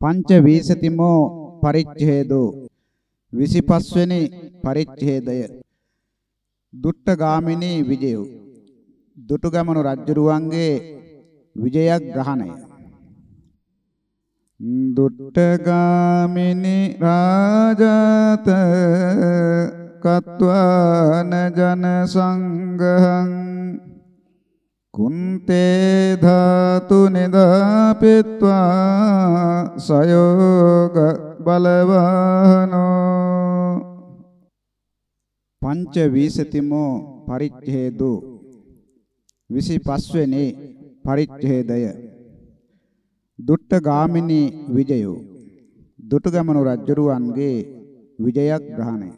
පංච වීසතිමෝ පරිච්ඡේදෝ. 25 වෙනි පරිච්ඡේදය. දුට්ටගාමිනී විජය. දුටුගැමුණු රජුරුවන්ගේ විජයග්‍රහණය. දුට්ටගාමිනී රාජත කତ୍වාන ජන සංඝං කුන්තේ ධාතු නිදාපිත්වා සයෝග බලවනෝ පංච වීසතිමෝ පරිච්ඡේදෝ 25 වෙනි පරිච්ඡේදය දුට්ටගාමිනී විජයෝ දුටුගැමුණු රජුරුවන්ගේ විජයග්‍රහණය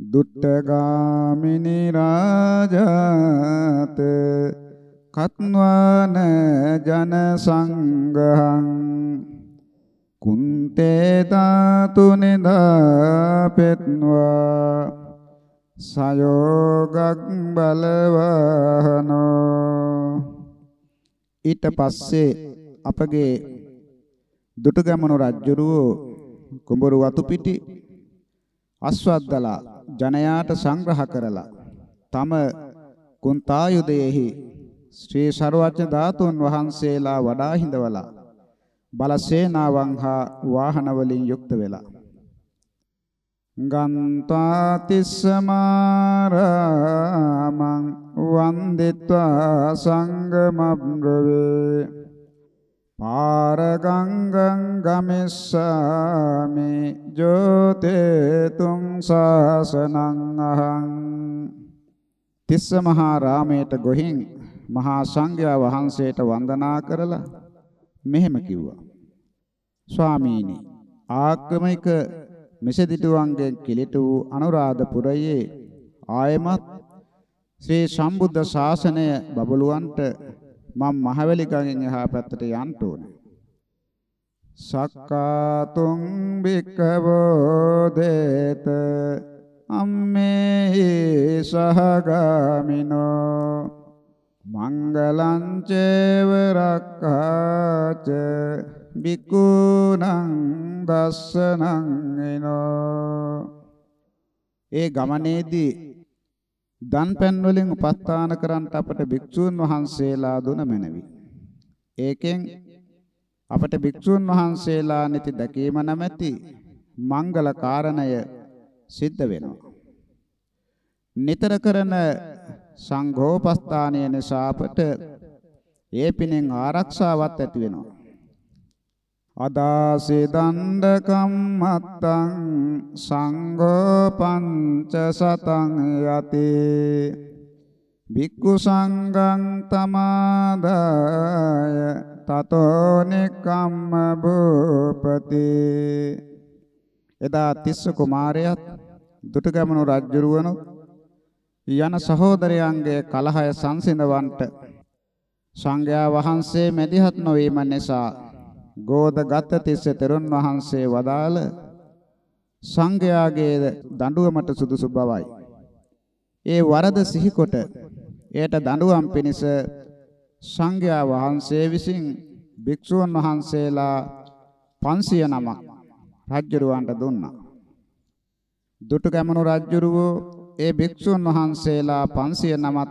දුට්ටගාමිනී රාජාත කත්වාන ජන සංඝං කුන්තේ තාතු නිදාපෙත්වා සයෝගක් බලවහනෝ. ඊට පස්සේ අපගේ දුටුගැමුණු රජුරුව කුඹුරු වතු පිටි අස්වද්දලා ජනයාට සංග්‍රහ කරලා තම කුන්තායුදයෙහි ශ්‍රී සර්වඥ ධාතුන් වහන්සේලා වඩා හිඳවලා බලසේනාවන් හා වාහන වලින් යුක්ත වෙලා. ගන්තා තිස්සමාරාමං වන්දිත්වා සංගමබ්‍රවේ. පාරගංගං ගමිස්සාමි ජෝතේ තුං සාසනං අහං. තිස්ස මහා රාමයට ගොහින් මහා සංඝයා වහන්සේට වන්දනා කරලා මෙහෙම කිව්වා. ස්වාමීනි ආගමික මෙසදිටුවන්ගෙන් කිලිට වූ අනුරාධපුරයේ ආයමත් ශ්‍රී සම්බුද්ධ ශාසනය බබළුවන්ට මම මහවැලි ගඟෙන් එහා පැත්තට යන්න ඕනේ. සක්කාතුං බික්කවෝ දේත අම්මේ සහගාමිනෝ මංගලං චේව රක්ඛාච බිකුණං දස්සනං එනෝ ඒ ගමනේදී දන්පැන් වලින් උපස්ථාන කරන්ට අපට භික්ෂූන් වහන්සේලා දුන මැනවි. ඒකෙන් අපට භික්ෂූන් වහන්සේලා නැති දැකීම නැමැති මංගල කාරණය සිද්ධ වෙනවා. නිතර කරන සංඝෝපස්ථානය නිසා අපට ඒ පිනෙන් ආරක්ෂාවක් ඇති වෙනවා. අදාසේ දණ්ඩ කම්මත්තං සංඝෝ පංච සතං යති. භික්ඛු සංඝං තමාදාය තතෝ නිකම්ම භූපති. එදා තිස්ස කුමාරයාත් දුටුගැමුණු රජුරුවණු යන සහෝදරයන්ගේ කලහය සංසිඳවන්ට සංඝයා වහන්සේ මැදිහත් නොවීම නිසා ගෝද ගත තිස්ස තෙරුන් වහන්සේ වදාළ සංඝයාගේ දඬුවමට සුදුසු බවයි. ඒ වරද සිහිකොට එයට දඬුවම් පිණිස සංඝයා වහන්සේ විසින් භික්ෂුන් වහන්සේලා 500 නමක් රජුරවන්ට දුන්නා. දුටුගැමුණු රජුරවෝ ඒ භික්ෂුන් වහන්සේලා 500 නමත්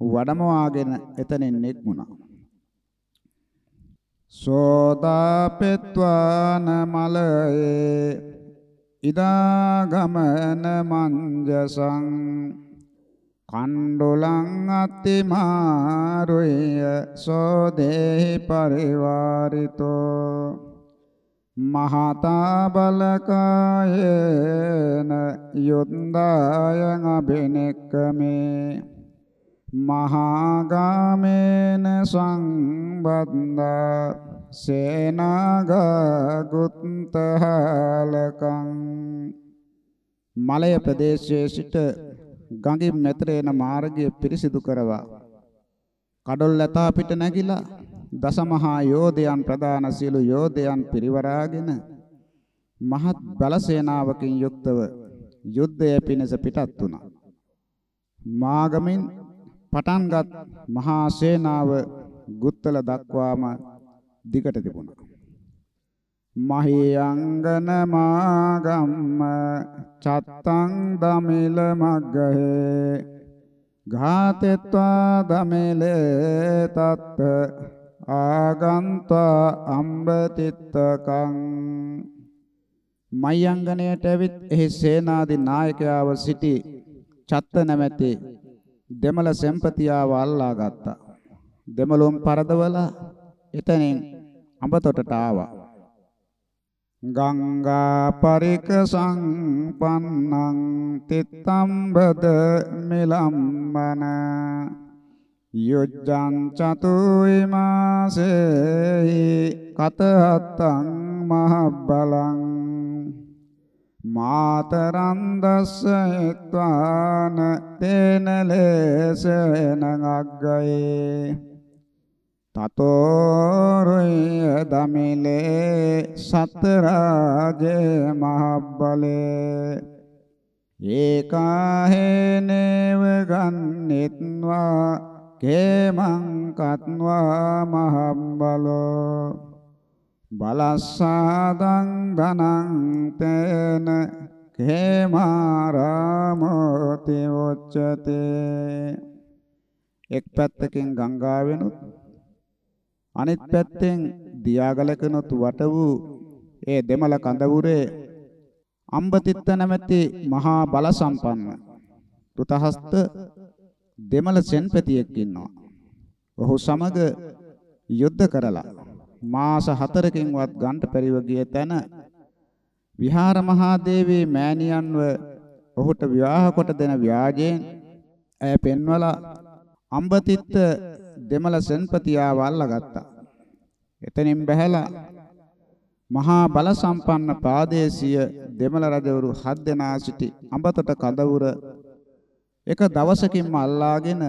වඩමවාගෙන එතනින් නික්මුණා. සෝදාපෙත්වාන මලයේ ඉදාගමන මංජසං කණ්ඩුලං අත්තිමාරුය සෝදේහි පරිවාරිතෝ මහතා බලකායේන යුද්ධායං අබිනෙක්කමේ මහාගාමේන සංබන්දා සේනාගුත්තහලකං මලය ප්‍රදේශයේ සිට ගඟින් මෙතර එන මාර්ගය පිරිසිදු කරවා. කඩොල් ලතා පිට නැගිලා දසමහා යෝධයන් ප්‍රධාන සියලු යෝධයන් පිරිවරාගෙන මහත් බල සේනාවකින් යුක්තව යුද්ධය පිණිස පිටත් වුණා. මාගමින් පටන්ගත් මහා සේනාව ගුත්තල දක්වාම දිගට තිබුණා. මහියංගන මාගම්ම චත්තං දමිල මග්ගහේ ඝාතෙත්වා දමිලේ තත්ත ආගන්තා අම්බතිත්තකං මයංගනයට ඇවිත් එහි සේනාදී නායකයාව සිටි චත්ත නැමැති දෙමළ සෙම්පතියාව අල්ලා ගත්තා. දෙමළුන් පරදවලා එතනින් අඹතොටට ආවා. ගංගා පරික සංපන්නං තිත්තම්බද මිලම්මන යොජ්ජං චතුයිමාසෙහි කතහත්තං මහබ්බලං මාතරං දස්සයත්වාන තේන ලේසෙන අග්ගයේ. තතෝරුය දමිලේ සතරාජේ මහබ්බලේ. ඒකාහේනේව ගන්නෙත්වා කේමං කත්වා මහබ්බලෝ. බලස්සාදං ධනං තේන කේමාරාමෝති උච්චතේ එක් පැත්තකින් ගංගාවෙනුත් අනිත් පැත්තෙන් දියාගලකනොත් වට වූ ඒ දෙමළ කඳවුරේ අම්බතිත්ත නැමැති මහා බල සම්පන්න ෘතහස්ත දෙමළ සෙන්පතියෙක් ඉන්නවා. ඔහු සමග යුද්ධ කරලා මාස 4කින්වත් ගන්ට පරිව ගිය තැන විහාර මහා දේවී මෑණියන්ව ඔහුට විවාහ කොට දෙන ව්‍යාජයෙන් ඇය පෙන්වලා අම්බතිත්ත දෙමළ සෙන්පතියාව අල්ලගත්තා. එතනින් බැහැලා මහා බල සම්පන්න පාදේශීය දෙමළ රජවරු හත් දෙනා සිටි අඹතොට කඳවුර එක දවසකින්ම අල්ලාගෙන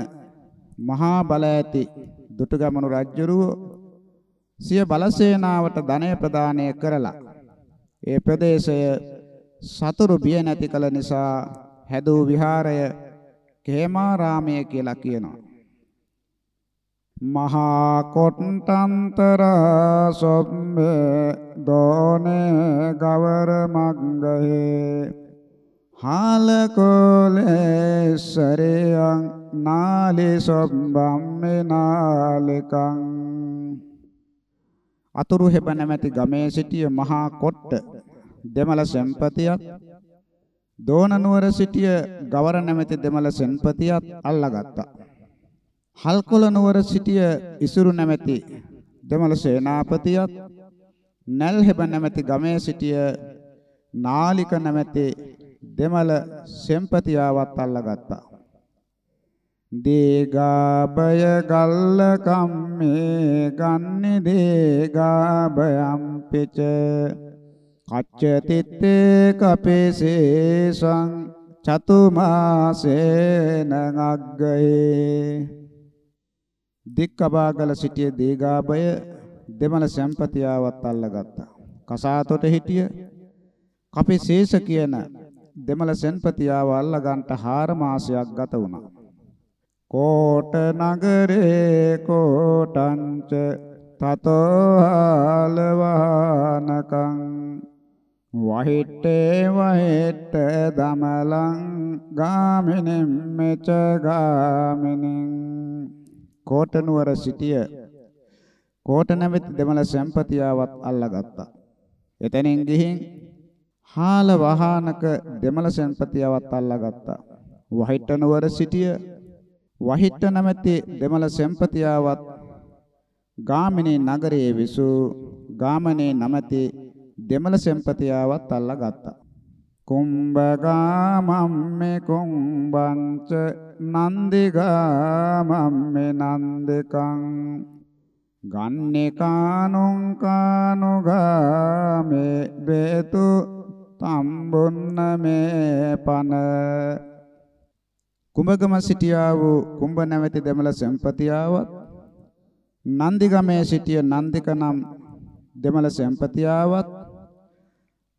මහා බල ඇති දුටුගැමුණු රජුරුව සිය බලසේනාවට ධනය ප්‍රදානය කරලා. ඒ ප්‍රදේශය සතුරු බිය නැති කල නිසා හැදූ විහාරය කේමාරාමය කියලා කියනවා. මහා කොට්ටන්තර සොම්මේ දෝනේ ගවර මග්ගහේ හාලකෝලේසරියං නාලි සොම්බම්මේ නාලිකං. අතුරු හෙබ නැමැති ගමේ සිටිය මහා කොට්ට දෙමළ සෙන්පතියත් දෝන නුවර සිටිය ගවර නැමැති දෙමළ සෙන්පතියත් අල්ලගත්තා හල්කොල නුවර සිටිය ඉසුරු නැමැති දෙමළ සේනාපතියත් නැල්හෙබ නැමැති ගමේ සිටිය නාලික නැමැති දෙමළ සෙම්පතියාවත් අල්ලගත්තා. දීගාබය ගල්ල කම්මේ ගන්නි දීගාබයම් පිච කච්ච තිත්තේ කපේසේසං චතුමාසේන අග්ගයේ දික්කබාගල සිටිය දීගාබය දෙමළ සම්පතියාවත් අල්ලගත්තා. කසාතොට හිටිය කපිසේස කියන දෙමළ සම්පතියාව අල්ලගන්ට 4 මාසයක් ගත වුණා. කෝට නගරේ කෝටංච තතෝ ආලවානකං වහිට්ටේ වහිට්ට දමලං ගාමිනින් මෙච ගාමිනින් කෝට නුවර සිටිය කෝට නැමැති දෙමළ සම්පතියාවත් අල්ලාගත්තා. එතනින් ගිහින් හාල වහානක දෙමළ සම්පතියාවත් අල්ලාගත්තා. වහිට්ට නුවර සිටිය වහිට්ට නැමැති දෙමළ සම්පතියාවත් ගාමිණී නගරයේ විසූ ගාමනේ නැමැති දෙමළ සම්පතියාවත් අල්ලාගත්තා. කුම්භගාමම්මේ කුම්බංච නන්දිගාමම්මේ නන්දිකං ගන්නේකානුං කානුගාමේ වේතු තම්බුන්නමේ පන කුඹගම සිටියා වූ කුඹ නැවති දෙමළ සම්පතියාවත් නන්දිගමේ සිටිය නන්දික නම් දෙමළ සම්පතියාවත්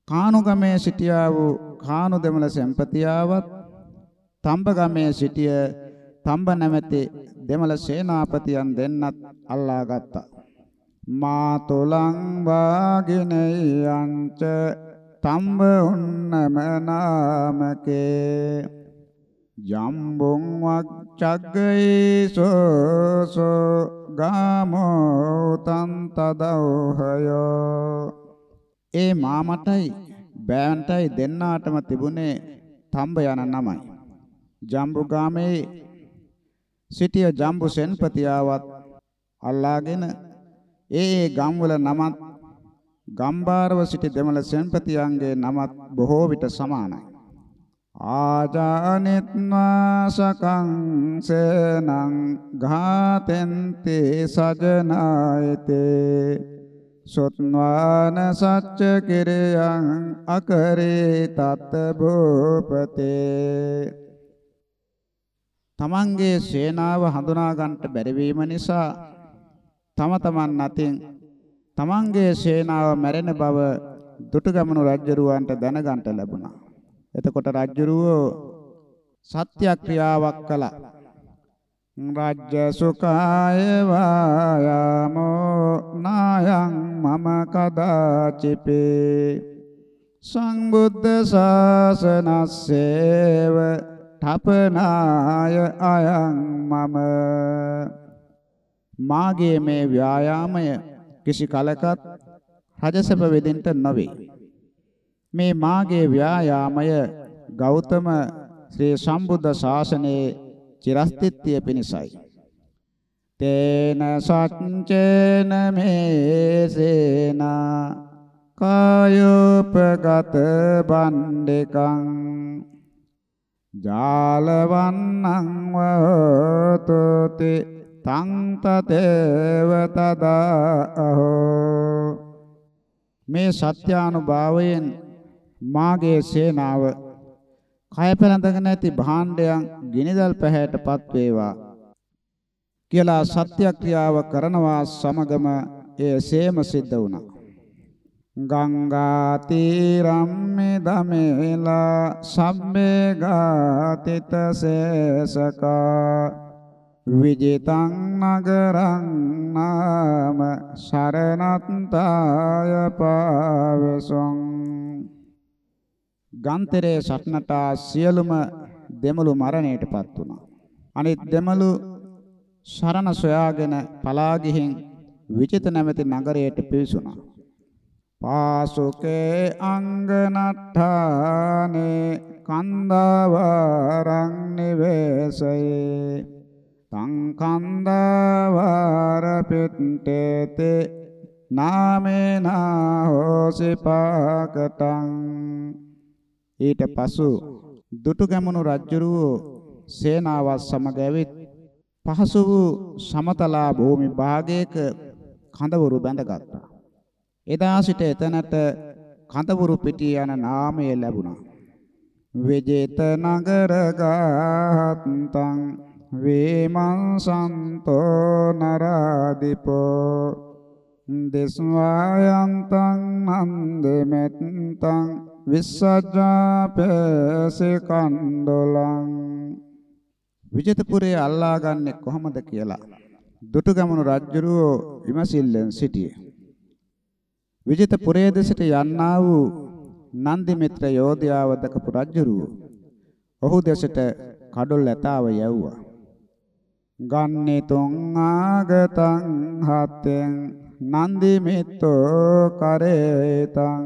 කානුගමේ සිටියා වූ කානු දෙමළ සම්පතියාවත් තම්බගමේ සිටිය තම්බ නැමැති දෙමළ සේනාපතියන් දෙන්නත් අල්ලා ගත්තා. මාතුලං වාගිනයංච තම්බ උන්නම නාමකේ ජම්බුං වච්චග්ගේසෝ ගාමෝ තන් තදෝහයෝ ඒ මාමටයි බෑන්ටයි දෙන්නාටම තිබුණේ තම්බ යන නමයි ජම්බුගාමේ සිටිය ජම්බු සෙන්පතියාවත් අල්ලාගෙන ඒ ඒ ගම්වල නමත් ගම්බාරව සිටි දෙමළ සෙන්පතියන්ගේ නමත් බොහෝ විට සමානයි. ආජානිත්වාසකං සේනං ඝාතෙන්ති සජනායතේ සොත්වාන සච්ච කිරියං අකරේ තත් භූපතේ තමන්ගේ සේනාව හඳුනා ගන්නට බැරි වීම නිසා තම තමන් අතින් තමන්ගේ සේනාව මැරෙන බව දුටුගැමුණු රජුරවන්ට දැනගන්ට ලැබුණා. එතකොට රජුරෝ සත්‍යක්‍රියාවක් කළා. රාජ්‍ය සුඛාය වායාමෝ නායං මම කදාචිපේ සංබුද්ධ ශාසනස්සේව තපනාය අයං මම මාගේ මේ ව්‍යායාමය කිසි කලකත් රජසප වෙදින්ට නොවේ. මේ මාගේ ව්‍යායාමය ගෞතම ශ්‍රී සම්බුද්ධ ශාසනයේ චිරස්තිත්‍ය පිණිසයි. තේන සච්චේන මේසේනා කායෝපගත බණ්ඩකං ජාලවන්නං වතුතේ තං තතේව තදාහෝ මේ සත්‍යානුභාවයෙන් මාගේ සේනාව කය පෙළඳගෙන ඇති භාණ්ඩයන් ගිනිදල් පැහැයටපත් වේවා කියලා සත්‍යක්‍රියාව කරනවා සමගම එය සේම සිද්ධ වුණා. ගංගා තීරම්මේ දමේලා සම්මේ ගාතිත සේසකා විජිතං නගරං නාම සරණත්තාය පාවසං ගන්තරේ සටනට සියලුම දෙමළු මරණයටපත් වුණා. අනිත් දෙමළු සරණ සොයාගෙන පලා ගිහින් විජිත නැමැති නගරයට පිවිසුණා. පාසුකේ අංගනට්ඨානේ කන්දවරං නිවේසයේ තං කන්දවර පිට්ඨේතේ නාමේනා හෝසි පාකටං ඊට පසු දුටුගැමුණු රජුරුව සේනාවත් සමග ඇවිත් පහසු වූ සමතලා භූමි භාගයක කඳවුරු බැඳගත්තා. එදා සිට එතනට කඳවුරු පිටිය යන නාමය ලැබුණා. විජේත නගර ගාත්තං වේමංසන්තෝ නරාදිපෝ දෙස්වායන්තං නන්දෙමෙත්තං විස්සජ්ජාපේසේ කණ්ඩොලං විජිතපුරේ අල්ලාගන්නේ කොහොමද කියලා දුටුගැමුණු රජුරෝ විමසිල්ලෙන් සිටියේ. විජිතපුරයේ දෙසට යන්නා වූ නන්දි මිත්‍ර යෝධයාව දකපු රජුරෝ ඔහු දෙසට කඩොල් ඇතාව යැව්වා. ගන්නේ තුන් ආගතං හත්ෙන් නන්දි මිත්තෝ කරේතං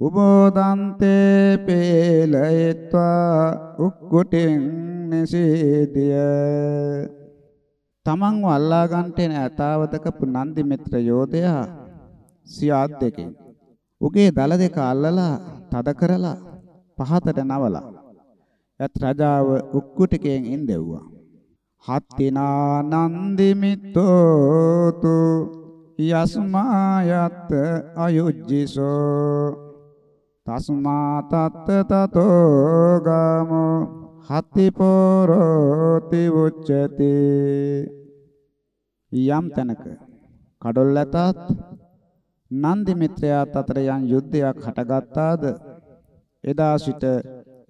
උබෝදන්තේ පේලයත්වා උක්කුටින් නිසීදිය. තමන්ව අල්ලා ගන්නට එන ඇතාවදකපු නන්දි මිත්‍ර යෝධයා සියාත් දෙකෙන් උගේ දල දෙක අල්ලලා තද කරලා පහතට නවලා. එත් රජාව උක්කුටිකෙන් ඉඳෙව්වා හත්තිනා නන්දි මිත්තෝතු යස්මායත් අයුජ්ජිසෝ. තස්මා තත්ත තතෝ ගාමෝ හත්ති පොරෝති උච්චති යම් තැනක කඩොල් ඇතත් නන්දි මිත්‍රයාත් අතර යම් යුද්ධයක් හටගත්තාද එදා සිට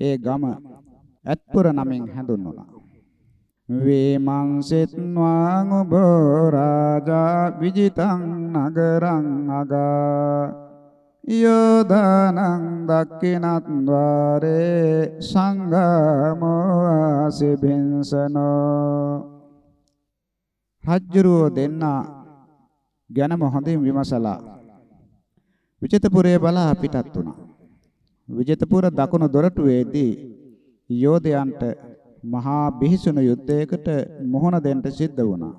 ඒ ගම ඇත්පුර නමින් හැඳුන්වුණා. වේමංසෙත්වාං උභෝ රාජා විජිතං නගරං අගා යෝදානං දක්ඛිනත් ద్వාරේ සංගමෝ ආසිබින්සනෝ රජ්ජුරුව දෙන්නා ගැනම හොඳින් විමසලා විජිතපුරේ බලා පිටත් වුණා විජිතපුර දකුණු දොරටුවේදී යෝධයන්ට මහා බිහිසුණු යුද්ධයකට මොහොන දෙන්න සිද්ධ වුණා.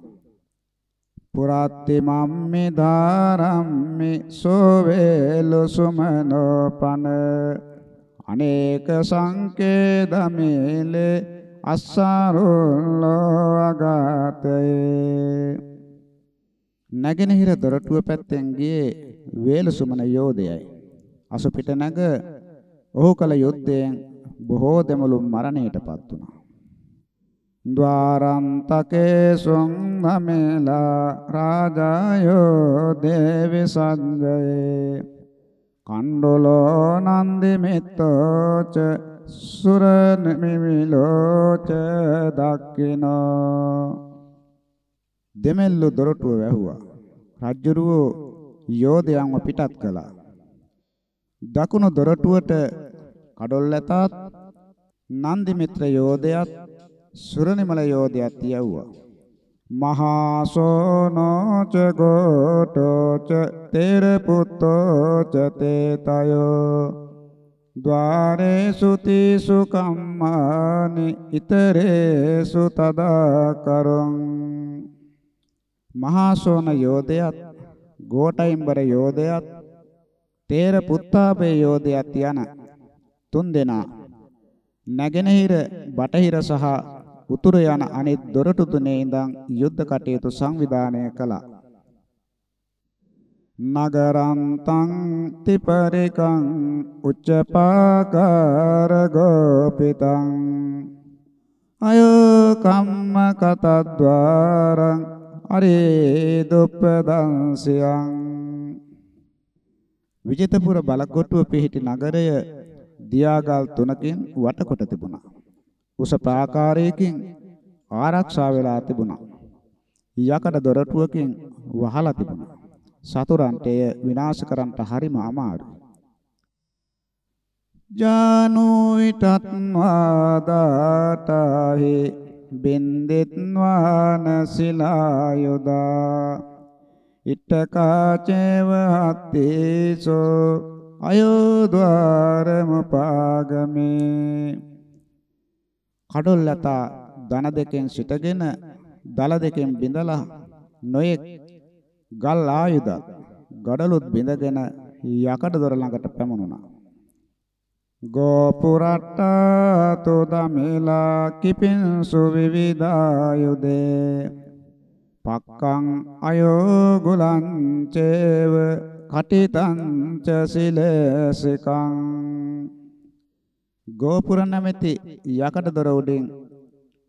පුරාත්ති මම්මේ ධාරම්මේ සෝවේලු සුමනෝපන. අනේක සංකේ දමේලේ අස්සාරුල්ලෝ අගතේ නැගෙනහිර දොරටුව පැත්තෙන් ගියේ වේලසුමන යෝධයයි. අසුපිට නැග ඔහු කල යුද්ධයෙන් බොහෝ දෙමළුන් මරණයටපත් වුණා. ద్వාරන්තකේ සුංගමෙලා රාජායෝ දේවි සංජයේ කණ්ඩලෝ නන්දි මිත්තෝච සුර නිමිලෝච දක්කිනෝ දෙමෙල්ලු දොරටුව වැහුවා. රජ්ජුරුවෝ යෝධයන්ව පිටත් කළා. දකුණු දොරටුවට කඩොල් ඇතත් නන්දි මිත්‍ර යෝධයත් සුරනිමල යෝධයත් යවුවා මහා සෝනෝච ගෝටෝච තේර පුත්තෝච තේතයෝ ద్వාරේසු තීසු කම්මානි ිතරේසු තදා කරං මහා සෝන යෝධයත් ගෝඨයිම්බර යෝධයත් තේර පුත්තාපේ යෝධයත් යන තුන් දෙනා නැගෙනහිර බටහිර සහ උතුර යන අනිත් දොරටු තුනේ ඉඳන් යුද්ධ කටයුතු සංවිධානය කළා. නගරන්තං තිපරිකං උච්චපාකාර ගෝපිතං අයෝ කම්ම කතද්වාරං අරේ දුප්පදංසියං විජිතපුර බලකොටුව පිහිටි නගරය දියාගල් තුනකින් වටකොට තිබුණා. උස ප්‍රාකාරයකින් ආරක්ෂා වෙලා තිබුණා. යකඩ දොරටුවකින් වහලා තිබුණා. සතුරන්ට එය විනාශ කරන්නට හරිම අමාරුයි. ජානුයිටත් වාදාතාහි බින්දෙත්වාන සිලායුදා ඉත්තකාචේව හත්තේසෝ අයෝද්වාරම පාගමේ කඩොල්ලතා දන දෙකෙන් සිටගෙන දල දෙකෙන් බිඳලා නොයෙක් ගල් ආයුධ ගඩලුත් බිඳගෙන යකඩ දොර ළඟට පැමුණුණා. ගෝපුරට්ටා තෝදමෙලා කිපින්සු විවිධායුදේ පක්කං අයෝ ගුලංචේව කටිතංච සිලසිකං. ගෝපුර නැමැති යකඩ දොර උඩින්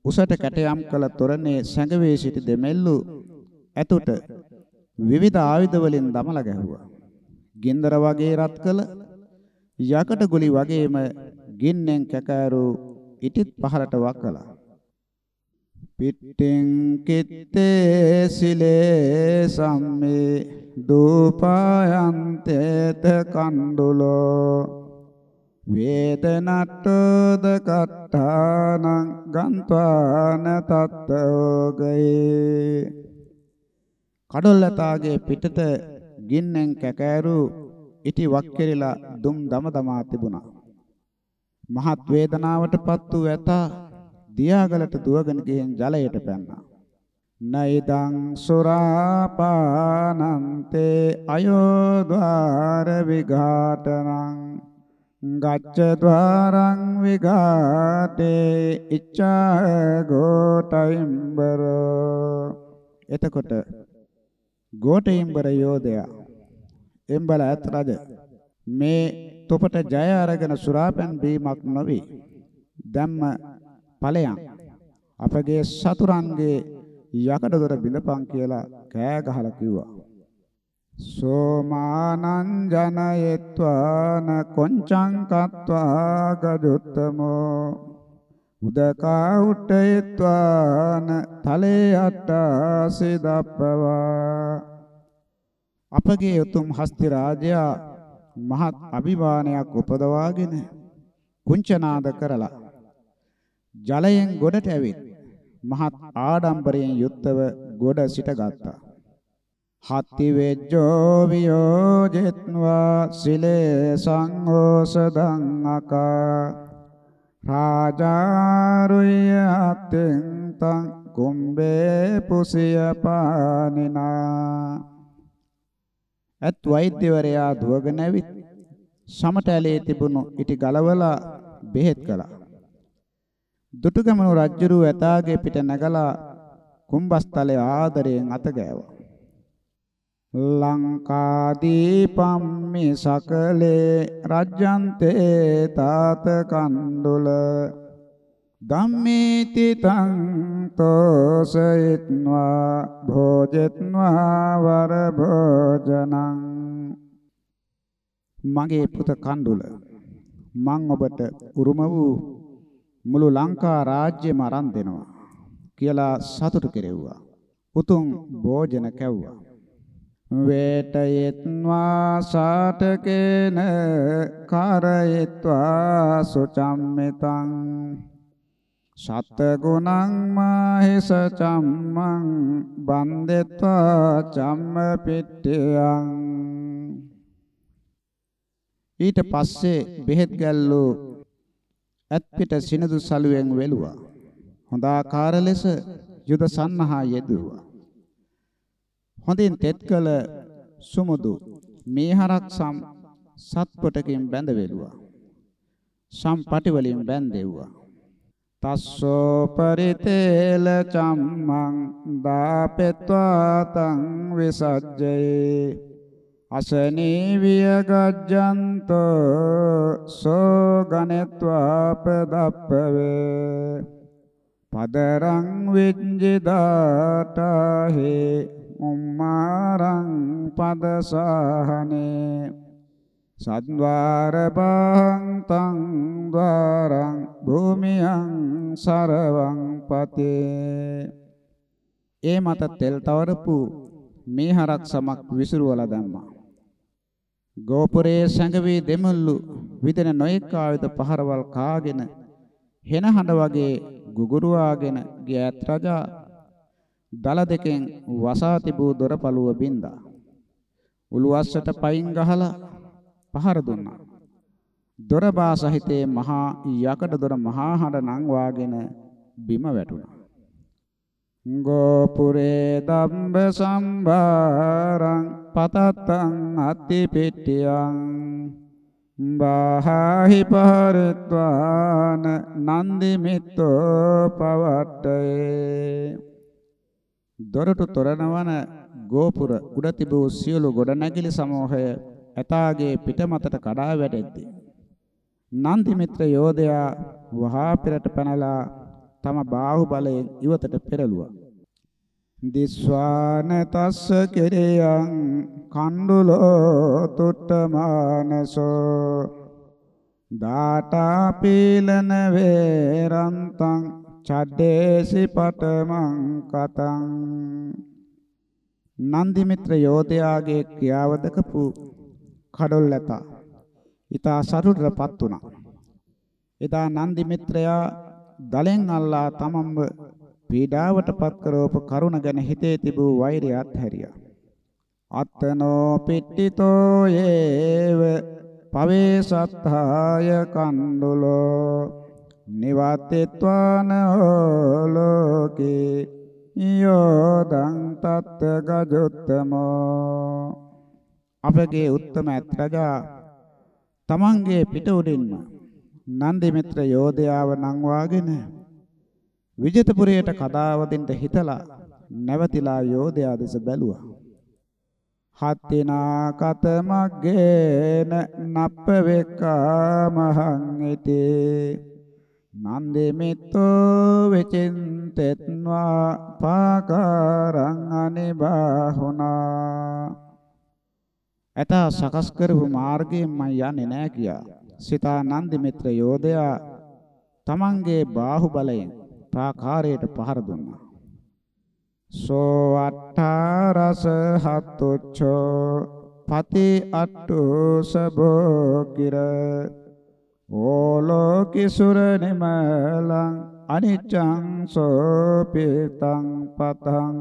උසට කැටයම් කළ තොරණේ සැඟවී සිටි දෙමෙල්ලු ඇතුට විවිධ ආයුධ වලින් දමලා ගැහුවා. ගින්දර වගේ රත් කළ යකඩ ගුලි වගේම ගින්නෙන් කැකෑරූ ඉටිත් පහලට වක්කලා. පිට්ටෙන් කිත්තේ සිලේ සම්මේ දූපායන්තේත කණ්ඩුලෝ වේදනට්ටෝද කට්ඨානං ගන්්වාන තත්තෝගයේ කඩොල්ලතාගේ පිටත ගින්නෙන් කැකෑරූ ඉටි වක්කිරලා දුම් දම දමා තිබුණා මහත් වේදනාවටපත් වූ ඇතා දියාගලට දුවගෙන ගිහින් ජලයට පැන්නා. නයිදං සුරාපානන්තේ අයෝද්වාර විඝාටනං ගච්ඡ ద్వාරං විඝාටේ ඉච්ඡා ගෝඨයිම්බර එතකොට ගෝඨයිම්බර යෝධයා එම්බල ඇත් රජ මේ තොපට ජය අරගෙන සුරාපැන් බීමක් නොවේ. දැම්ම ඵලයන් අපගේ සතුරන්ගේ යකඩ දොර බිඳපන් කියලා කෑ ගහලා කිව්වා. සෝමානං ජනයත්වාන කොංචං කତ୍වා ගජුත්තමෝ උදකා උට්ටයත්වාන තලේ අට්ටාසේ දප්පවා අපගේ උතුම් හස්ති රාජයා මහත් අභිමානයක් උපදවාගෙන කුංචනාද කරලා ජලයෙන් ගොඩට ඇවිත් මහත් ආඩම්බරයෙන් යුක්තව ගොඩ සිටගත්තා. හත්ති වෙජ්ජෝ වියෝජෙත්වා සිලේ සංඝෝසදං අකා රාජාරුය අත්ෙන් තං කුම්බේ පුසිය පානිනා ඇත් වෛද්‍යවරයා දුවගෙන ඇවිත් සමතලයේ තිබුණු ඉටි ගලවලා බෙහෙත් කළා. දුටුගැමුණු රජුරු ඇතාගේ පිට නැගලා කුම්බස්තලයේ ආදරයෙන් අත ගෑවා. ලංකාදීපම්මි සකලේ රජ්‍යන්තේ තාත කණ්ඩුල ධම්මේති තං තෝසයත්වා භෝජත්වා වර භෝජනං මගේ පුත කණ්ඩුල මං ඔබට උරුම වූ මුළු ලංකා රාජ්‍යම අරන් දෙනවා කියලා සතුටු කෙරෙව්වා. උතුම් භෝජන කැව්වා. වේටයත්වා සාටකේන කරයත්වා සුචම්මිතං සත්ත ගුණං මාහිස චම්මං බන්දෙත්වා චම්ම පිට්ඨියං ඊට පස්සේ බෙහෙත් ගැල්ලෝ ඇත් පිට සිනදු සලුවෙන් වෙලුවා. හොඳ ආකාර ලෙස යුද සන්නහා යෙදුවා. හොඳින් තෙත් කළ සුමුදු මේහරක් සම් සත්පොටකින් බැඳ වෙලුවා. සම්පටි වලින් බැඳෙව්වා. තස්සෝ පරිතේල චම්මං දාපෙත්වා තං විසජ්ජේ අසනී විය ගජ්ජන්තෝ සෝ ගණත්වා පදප්පවේ පදරං විඤ්ජිදාටහේ උම්මාරං පදසහනේ සද්වාර බහං තං ద్వාරං භූමියං සරවං පතේ ඒ මත තෙල් තවරපු මේ හරක් සමක් විසිරුවලා දැම්මා. ගෝපුරයේ සැඟවී දෙමුල්ලු විදෙන නොඑක ආයුධ පහරවල් කාගෙන හෙන හඬ වගේ ගුගුරුවාගෙන ගියත් රජා දල දෙකෙන් වසා තිබූ දොරපළුව බින්දා. උළුවස්සට පයින් ගහලා පහර දුන්නා. දොර බා සහිතේ මහා යකඩ දොර මහා හඬ නංවාගෙන බිම වැටුණා. ගෝපුරේ දම්බ සම්භාරං පතත්තං අත්ති පිට්ටියං බාහි පහරත්වාන නන්දි මිත්තෝ පවට්ටේ දොරටු තොරණවන ගෝපුර උඩ තිබූ සියලු ගොඩනැගිලි සමූහය ඇතාගේ පිටමතට කඩා වැටෙද්දී නන්දි මිත්‍ර යෝධයා වහා පෙරට පැනලා තම බාහුව බලයෙන් ඉවතට පෙරළුවා. දිස්වාන තස්ස කෙරියං කණ්ඩුලෝ තුට්ටමානසෝ දාටා පීලන වේරන්තං චඩේසි පටමං කතං නන්දි මිත්‍ර යෝධයාගේ ක්‍රියාව දකපු කඩොල් ඇත. ඊතා සරුඩටපත් වුණා. එදා නන්දි මිත්‍රයා දලෙන් අල්ලා තමම්ව පීඩාවටපත් කරවපු කරුණ ගැන හිතේ තිබූ වෛරය අත්හැරියා. අත්තනෝ පිට්ටිතෝ යේව පවේ සත්තාය කණ්ඩුලෝ නිවත්තේත්වාන ලෝකේ යෝදං තත් ගජුත්තමෝ අපගේ උත්තම ඇත්රජා තමන්ගේ පිට උඩින්ම නන්දි මිත්‍ර යෝධයාව නංවාගෙන විජිතපුරයට කදාවදින්ට හිතලා නැවතිලා යෝධයා දෙස බැලුවා. හත්තිනා කත මග්ගේන නප්ප වෙක්කා මහං ඉතේ නන්දේ මෙත්තෝ වෙචෙන්තෙත්වා පාකාරං අනිබාහුනා ඇත සකස් කරපු මාර්ගයෙන් මම යන්නේ නැහැ කියා සිතා නන්දි මිත්‍ර යෝධයා තමන්ගේ බාහු බලයෙන් ප්‍රාකාරයට පහර දුන්නා. සෝ අට්ඨාරස හත්තුච්ඡෝ පති අට්ඨු සබෝකිර ඕලෝකිසුර නිමලං අනිච්ඡං සෝපිතං පතං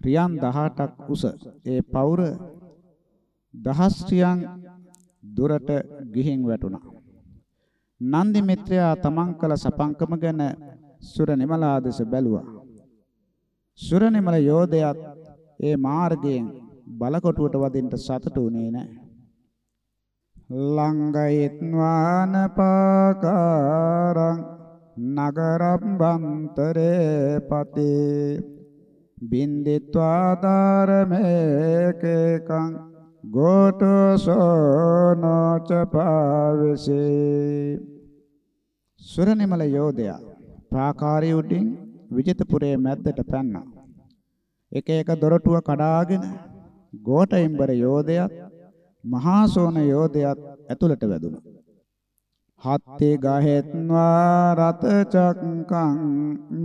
රියන් 18ක් උස ඒ පවුර දහස් රියන් දුරට ගිහින් වැටුණා. නන්දි මිත්‍රයා තමන් කළ සපංකම ගැන සුර නිමලා දෙස බැලුවා. සුර නිමල යෝධයාත් ඒ මාර්ගයෙන් බලකොටුවට වදින්න සතුටු වුණේ නැහැ. ලංගයත්වාන පාකාරං නගරම්බන්තරේ පතේ බින්දිත්වා ධර්මේකං ගෝඨසෝනච පාවසේ සුරනිමල යෝධයා ප්‍රාකාරී උඩින් විජිතපුරයේ මැද්දට පැන්නා. එක එක දොරටුව කඩාගෙන ගෝඨයිම්බර යෝධයාත් මහා සෝන යෝධයාත් ඇතුළට වැදුණා. හත්තේ ගහෙත්වා රත චක්කං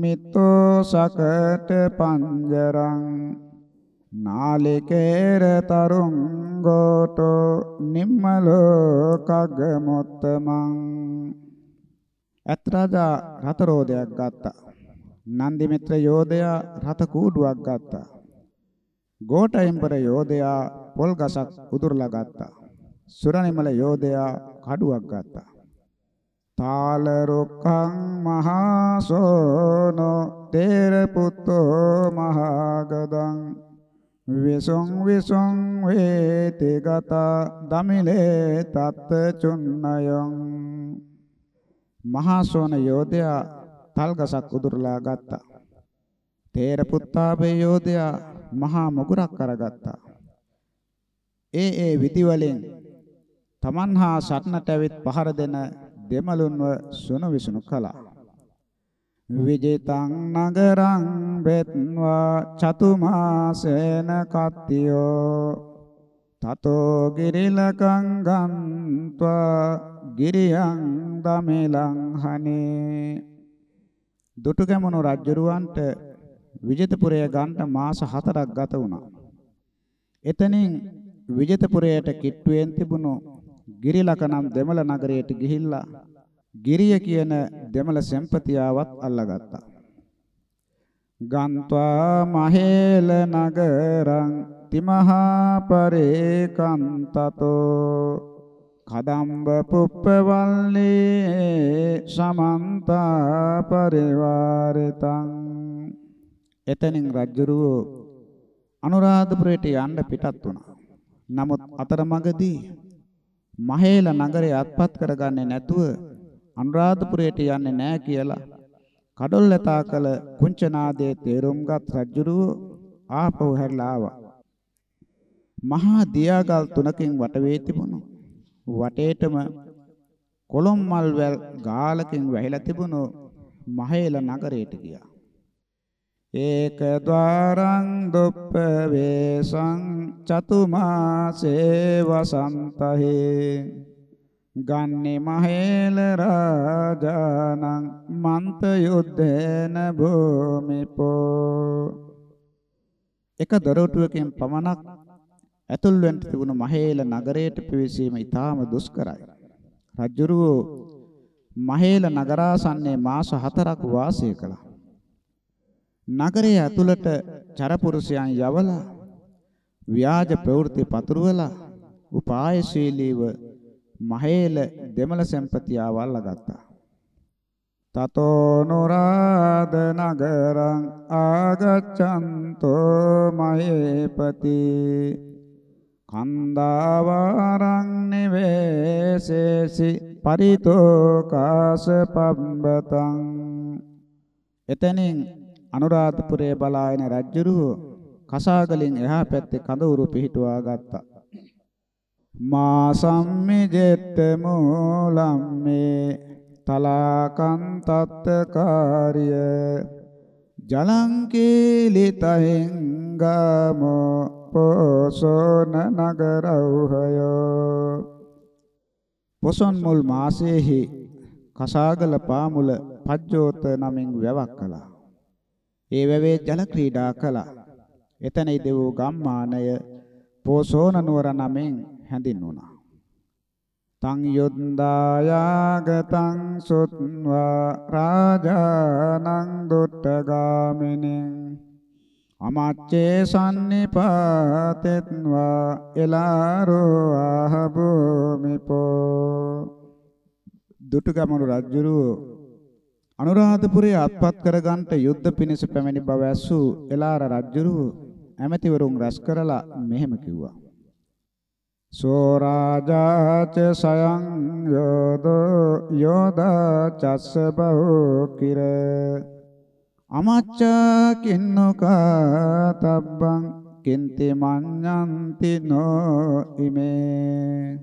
මිත්තෝ සකට පංජරං නාලිකේර තරුං ගෝටෝ නිම්මලෝ කග්ගමොත්තමං අත්‍රාජා රත රෝදයක් ගත්තා. නන්දි මිත්‍ර යෝධයා රත කූඩුවක් ගත්තා. ගෝඨයිම්බර යෝධයා පොල් ගසක් උදුරලා ගත්තා. සුරනිමල යෝධයා කඩුවක් ගත්තා. තාල රුක්ඛං මහා සෝනෝ තේර පුත්තෝ මහාගදං. විසුං විසුං වේති ගත දමිලේ තත් චුන්නයං. මහා සෝන යෝධයා තල්ගසක් උදුරලා ගත්තා. තේර පුත්තාබේ යෝධයා මහා මොගුරක් කරගත්තා ඒ ඒ විදි වලින් තමන් හා සටනට ඇවිත් පහර දෙන දෙමළුන්ව සුණු විසුණු කළා. විජිතං නගරං බෙත්වා චතුමාසේන කත්තියෝ තතෝ ගිරිලකං ගන්්වා ගිරියං දමෙලං හනේ දුටුගැමුණු රජුරවන්ට විජිතපුරය ගන්න මාස 4ක් ගත වුණා. එතනින් විජිතපුරයට කිට්ටුවෙන් තිබුණු ගිරිලක නම් දෙමළ නගරයට ගිහිල්ලා ගිරිය කියන දෙමළ සෙම්පතියාවත් අල්ලගත්තා. ගන්්වා මහේල නගරං තිමහා පරේකන්තතෝ කදම්බ පුප්පවල්ලේ සමන්ත පරිවාරිතං එතනින් රජුරුව අනුරාධපුරයට යන්න පිටත් වුණා. නමුත් අතරමඟදී මහේල නගරය අත්පත් කරගන්නේ නැතුව අනුරාධපුරයට යන්නේ නැහැ කියලා කඩොල්ලතා කළ කුංචනාදයේ තේරුම්ගත් රජුරුව ආපහු හැරලා ආවා. මහා දියාගල් තුනකින් වට වේ තිබුණු වටේටම කොළොම් මල් වැල් ගාලකින් වැහිලා තිබුණු මහේල නගරයට ගියා. ඒක ద్వාරං දුප්ප වේසං චතුමාසේ වසන්තහේ ගන්නේ මහේල රාජානං මන්ත යුද්ධේන භූමිපෝ එක දොරටුවකින් පමණක් ඇතුල් වෙන්න තිබුණු මහේල නගරයට පිවිසීම ඉතාම දුෂ්කරයි. රජුරුව මහේල නගරාසන්නේ මාස 4ක් වාසය කළා. නගරයේ ඇතුළට චරපුරුෂයන් යවලා ව්‍යාජ ප්‍රවෘත්ති පතුරවලා උපායශීලීව මහේල දෙමළ සම්පතියාව අල්ලගත්තා. තතෝ නුරාද නගරං ආගච්ඡන්තෝ මහේපති කන්දාවාරං නිවේසේසි පරිතෝ කාසපම්බතං එතනින් අනුරාධපුරයේ බලායන රජුරුව කසාගලින් එහා පැත්තේ කඳවුරු පිහිටුවා ගත්තා. මා සම්මිජෙට්ට මූලම්මේ තලාකන්තත්තකාරිය ජලං කීලිතෙන් ගාමෝ පොසොන නගරෞහය පොසොන් මුල් මාසයේහි කසාගල පාමුල පජ්ජෝත නමින් වැවක් කළා. ඒ වැවේ ජල ක්‍රීඩා කළා. එතන ඉදවූ ගම්මානය පෝසෝන නුවර නමින් හැඳින්වුණා. තං යොද්දායාගතං සුත්වා රාජානං දුට්ටගාමිනින් අමච්චේ සම්නිපාතෙත්වා එලාරෝ ආහභූමිපෝ දුටුගැමුණු රජුරුව අනුරාධපුරයේ අත්පත් කරගන්නට යුද්ධ පිණිස පැමිණි බව ඇසූ එලාර රජුරුව ඇමතිවරුන් රැස් කරලා මෙහෙම කිව්වා. සෝ රාජාච සයං යෝදෝ යෝදා චස්ස බහෝ කිර අමච්චා කින්නෝකා තබ්බං කින්ති මඤ්ඤන්ති නෝ ඉමේ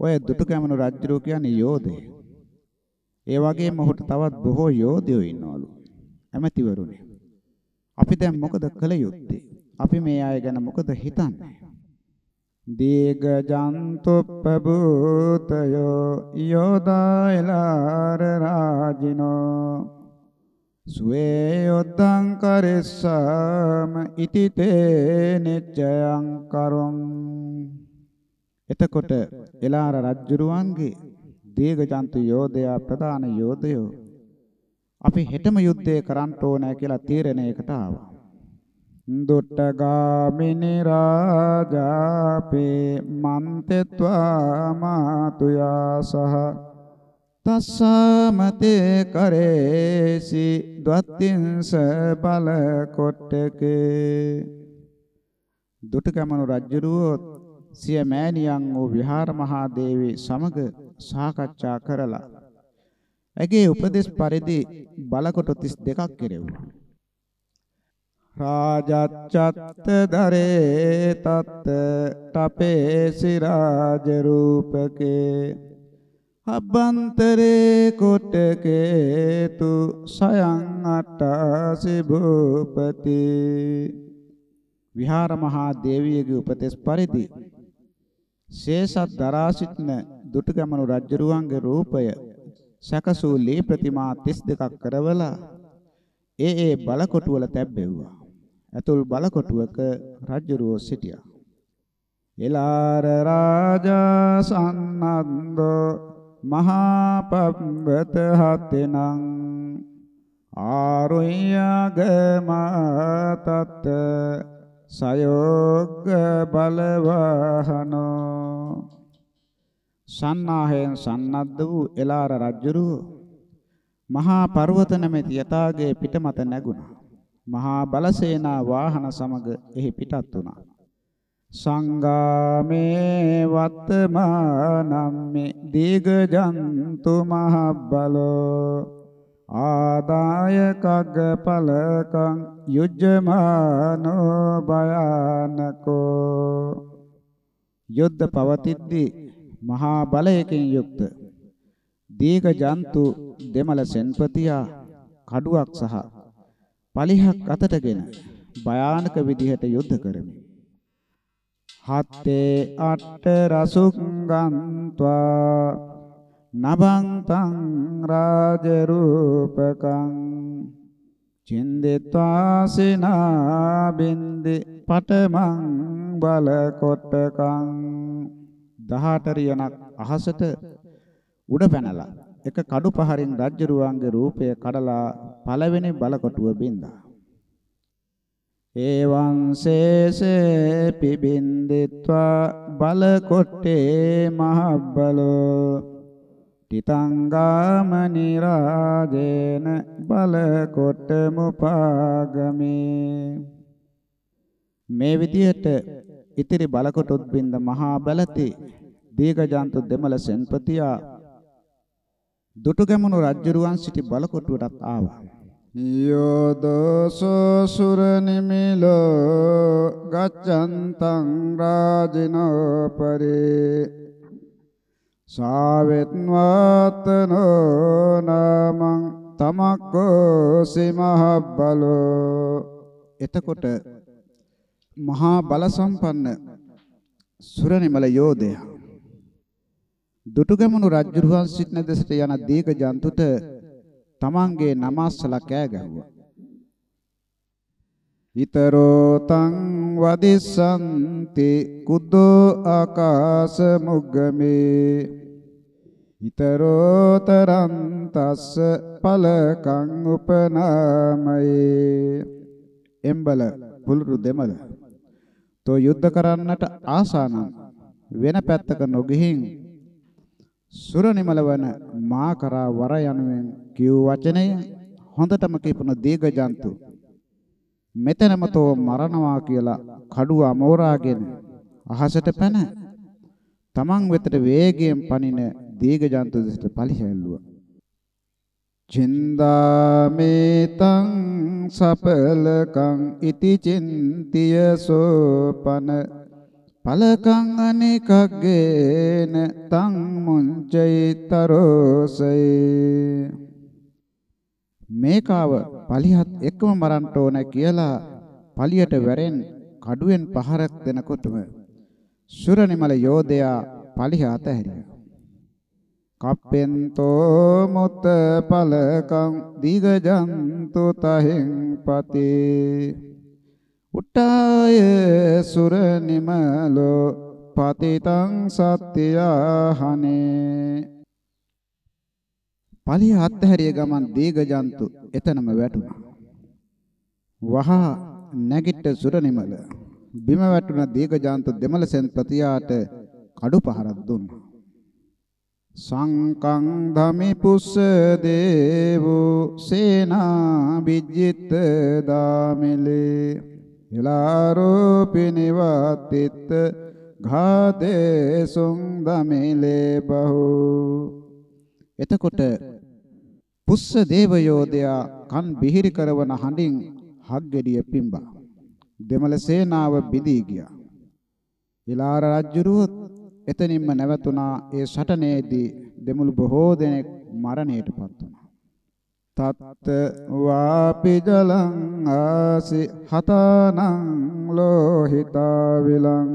ඔය දුටුකැමණු රජුරෝ කියන්නේ යෝධේ. ඒ වගේම ඔහුට තවත් බොහෝ යෝධයෝ ඉන්නවලු. ඇමතිවරුනි. අපි දැන් මොකද කළ යුත්තේ? අපි මේ අය ගැන මොකද හිතන්නේ? දීග ජන්තුප්පභූතයෝ යෝදායලාර රාජිනෝ සුවේ යොද්දං කරෙස්සාම ඉතිතේ නිච්චයං කරුම් එතකොට එලාර රජ්ජුරුවන්ගේ දීඝජන්තු යෝධයා ප්‍රධාන යෝධයෝ අපි හෙටම යුද්ධය කරන්න ඕනෑ කියලා තීරණයකට ආවා. දුට්ටගාමිනි රාජාපේ මන්තෙත්වා මාතුයා සහ තස්සමතේ කරේසි ද්වත්තිංස බල කොට්ටකේ දුටුගැමුණු රජුරුවෝ සිය මෑණියන් වූ විහාර මහා දේවී සමග සාකච්ඡා කරලා. ඇගේ උපදෙස් පරිදි බලකොට 32ක් කෙරෙව්වා. රාජච්ඡත්ත දරේ තත්ත තපේ සිරාජ රූපකේ අබ්බන්තරේ කොටකේ තු සයං අට්ටාසි භූපති විහාර මහා දේවියගේ උපදෙස් පරිදි ශේෂත් දරා සිටින දුටුගැමුණු රජුරුවන්ගේ රූපය සකසූ ලී ප්‍රතිමා 32ක් කරවලා ඒ ඒ බලකොටු වල තැබෙව්වා. ඇතුල් බලකොටුවක රජුරුවෝ සිටියා. එලාර රාජා සන්නන්දෝ මහා පබ්බත හතෙනං ආරුය්‍යගමතත් සයෝග බලවහනෝ සන්නාහයෙන් සන්නද්ධ වූ එලාර රජුරුව මහා පර්වත නැමැති යතාගේ පිටමත නැගුණා. මහා බලසේනා වාහන සමග එහි පිටත් වුණා. සංගාමේ වත්තමානම්මේ දීගජන්තු මහබ්බලෝ ආදාය කග්ගපලකං යුජ්ජමානෝ භයානකෝ යුද්ධ පවතිද්දී මහා බලයකින් යුක්ත දීඝ ජන්තු දෙමළ සෙන්පතියා කඩුවක් සහ පලිහක් අතටගෙන භයානක විදිහට යුද්ධ කරමි. හත්තේ අට රසුංගන්්වා නබන්තං රාජ රූපකං චින්දිත්වාසිනා බින්දි පටමං බල කොටකං 18 රියනක් අහසට උඩ පැනලා එක කඩු පහරින් රජ්ජරුවන්ගේ රූපය කඩලා පළවෙනි බලකොටුව බින්දා. ඒවං සේසේ පිබින්දිත්වා බලකොට්ටේ මහබ්බලෝ තිතංගාම නිරාජේන බලකොට මුපාගමේ මේ විදිහට ඉතිරි බලකොටුත් බින්ද මහා බලති දීඝජන්තු දෙමළ සෙන්පතියා දුටුගැමුණු රජුරුවන් සිටි බලකොටුවටත් ආවා. යෝදෝසෝ සුර නිමිලෝ ගච්ඡන්තං රාජිනෝ පරේ සාවෙත්වාතනෝ නමං තමක්කෝ සිමහබ්බලෝ එතකොට මහා බල සම්පන්න සුරනිමල යෝධයා දුටුගැමුණු රජුරුවන් සිටින දෙසට යන දීක ජන්තුට තමන්ගේ නමස්සලා කෑ ගැහුවා. ඊතරෝ තං වදිස්සන්ති කුද්දෝ ආකාශ මුග්ගමේ ඊතරෝ තරං තස්ස පලකං උපනාමයේ එම්බල පුලුරු දෙමළ තෝ යුද්ධ කරන්නට ආසානම් වෙන පැත්තක නොගිහින් සුරනිමල වන මා කරා වර යනුවෙන් කිව් වචනය හොඳටම කියපුන දීඝජන්තු මෙතනම තෝ මරණවා කියලා කඩුව අමෝරාගෙන අහසට පැන තමන් වෙතට වේගයෙන් පනින දීඝජන්තු දෙසට පලිහැල්ලුවා. චින්දාමේතං සපලකං ඉති චින්තිය සෝපන පලකං අනිකග්ගේන තං මුංචයිතරෝසේ මේකාව පලියත් එක්කම මරන්න ඕන කියලා පලියට වැරෙන් කඩුවෙන් පහරක් දෙනකොටම සුරනිමල යෝධයා පලිය අතහැරියා. කප්පෙන්තෝ මුත පලකං දීගජන්තු තහෙන් පති. උට්ටාය සුරනිමලෝ පතිතං සත්‍යයහනේ. පලිය අත්හැරිය ගමන් දීගජන්තු එතනම වැටුණා. වහා නැගිට සුරනිමල. බිම වැටුණ දීගජන්තු දෙමළසෙන් ප්‍රතියාට කඩු පහරක් දුන්නා. සංකං ධමි පුස්ස දේවෝ සේනා විජ්ජිත දාමිලේ. යලාරෝපිනිවත්තිත් ඝාතේ සුං දමිලේ බහු. එතකොට පුස්ස දේවයෝදයා කන් බිහිරි කරවන හඬින් හග්ගෙඩිය පිම්බා. දෙමළ සේනාව බිඳී ගියා. ඉලාර රජුරුවත් එතනින්ම නැවතුණා. ඒ සටනේදී දෙමුළු බොහෝ දෙනෙක් මරණයටපත් වුණා. තත්ත වාපි ජලං ආසි හතානං ලෝහිතා විලං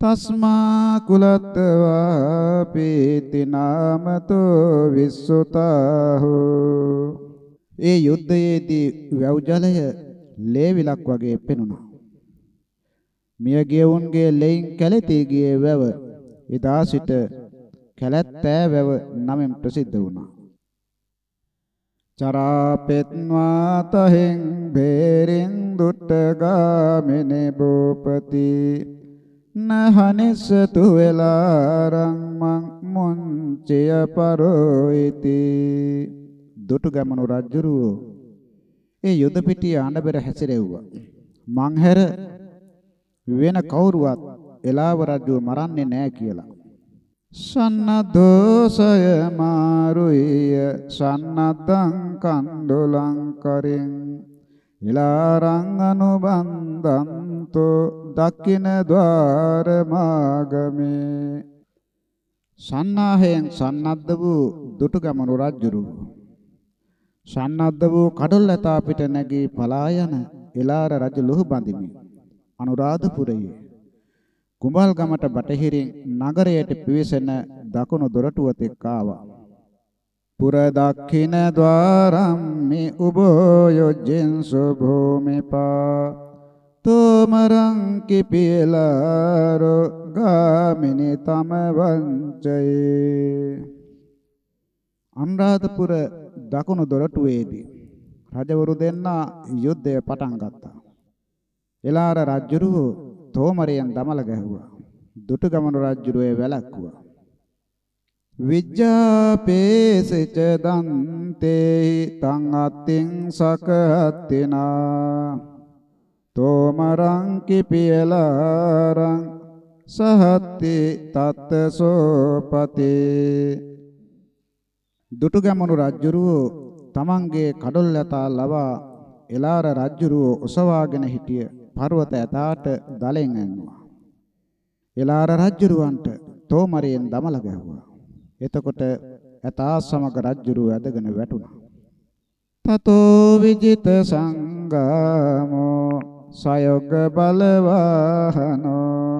තස්මා කුලත් වාපීති නාමතෝ විස්සුතාහෝ ඒ යුද්ධයේදී වැව් ජලය ලේවිලක් වගේ පෙනුණා. මියගියවුන්ගේ ලෙයින් කැළෙතී ගියේ වැව එදා සිට කැලැත්තෑ වැව නමින් ප්‍රසිද්ධ වුණා. චරාපෙත්වා තහෙන් බේරින් දුට්ටගාමිනේ බෝපති නහනිසතු වෙලාරං මං මුංචය පරෝයිති දුටුගැමුණු රජුරුව ඒ යුද පිටිය අඬබෙර හැසිරෙව්වා. මං හැර වෙන කවුරුවත් එලාව රජුව මරන්නේ නැහැ කියලා. සන්නදෝසය මාරුය සන්නදං කණ්ඩුලං කරින්. ඉලාරං අනුබන්දන්තෝ දක්කින ద్వාර මාගමේ. සන්නාහයෙන් සන්නද්ධ වූ දුටුගැමුණු රජුරු සන්නද්ධ වූ කඩොල් ඇතා පිට නැගී පලා යන එලාර රජු ලුහු බඳිමි. අනුරාධපුරයේ කුඹල්ගමට බටහිරින් නගරයට පිවිසෙන දකුණු දොරටුව තෙක් ආවා. පුර දක්ඛින ద్వාරම් මේ උබෝ යොජ්ජෙන්සු භූමිපා තෝමරං කිපිලාරෝ ගාමිනි තම වංචයේ අනුරාධපුර දකුණු දොරටුවේදී රජවරු දෙන්නා යුද්ධය පටන් ගත්තා. එලාර රජුරුව තෝමරයෙන් දමල ගැහුවා. දුටුගමන රජුරුවේ වැළැක්කුවා. විජ්ජාපේසච දන්තේ තං අත්තිං සකහත්තිනා තෝමරං කිපියලාරං සහත්ති තත්තසෝපතේ දුටුගැමුණු රජුරුව තමන්ගේ කඩොල් යතා ලවා එලාර රජුරුව ඔසවාගෙන හිටිය පර්වත ඇතාට දලෙන් ඇන්නුවා. එලාර රජුරවන්ට තෝමරයෙන් දමල ගැහුවා. එතකොට ඇතා සමග රජුරුව ඇදගෙන වැටුණා. තතෝ විජිත සංගාමෝ සයොග බලවාහනෝ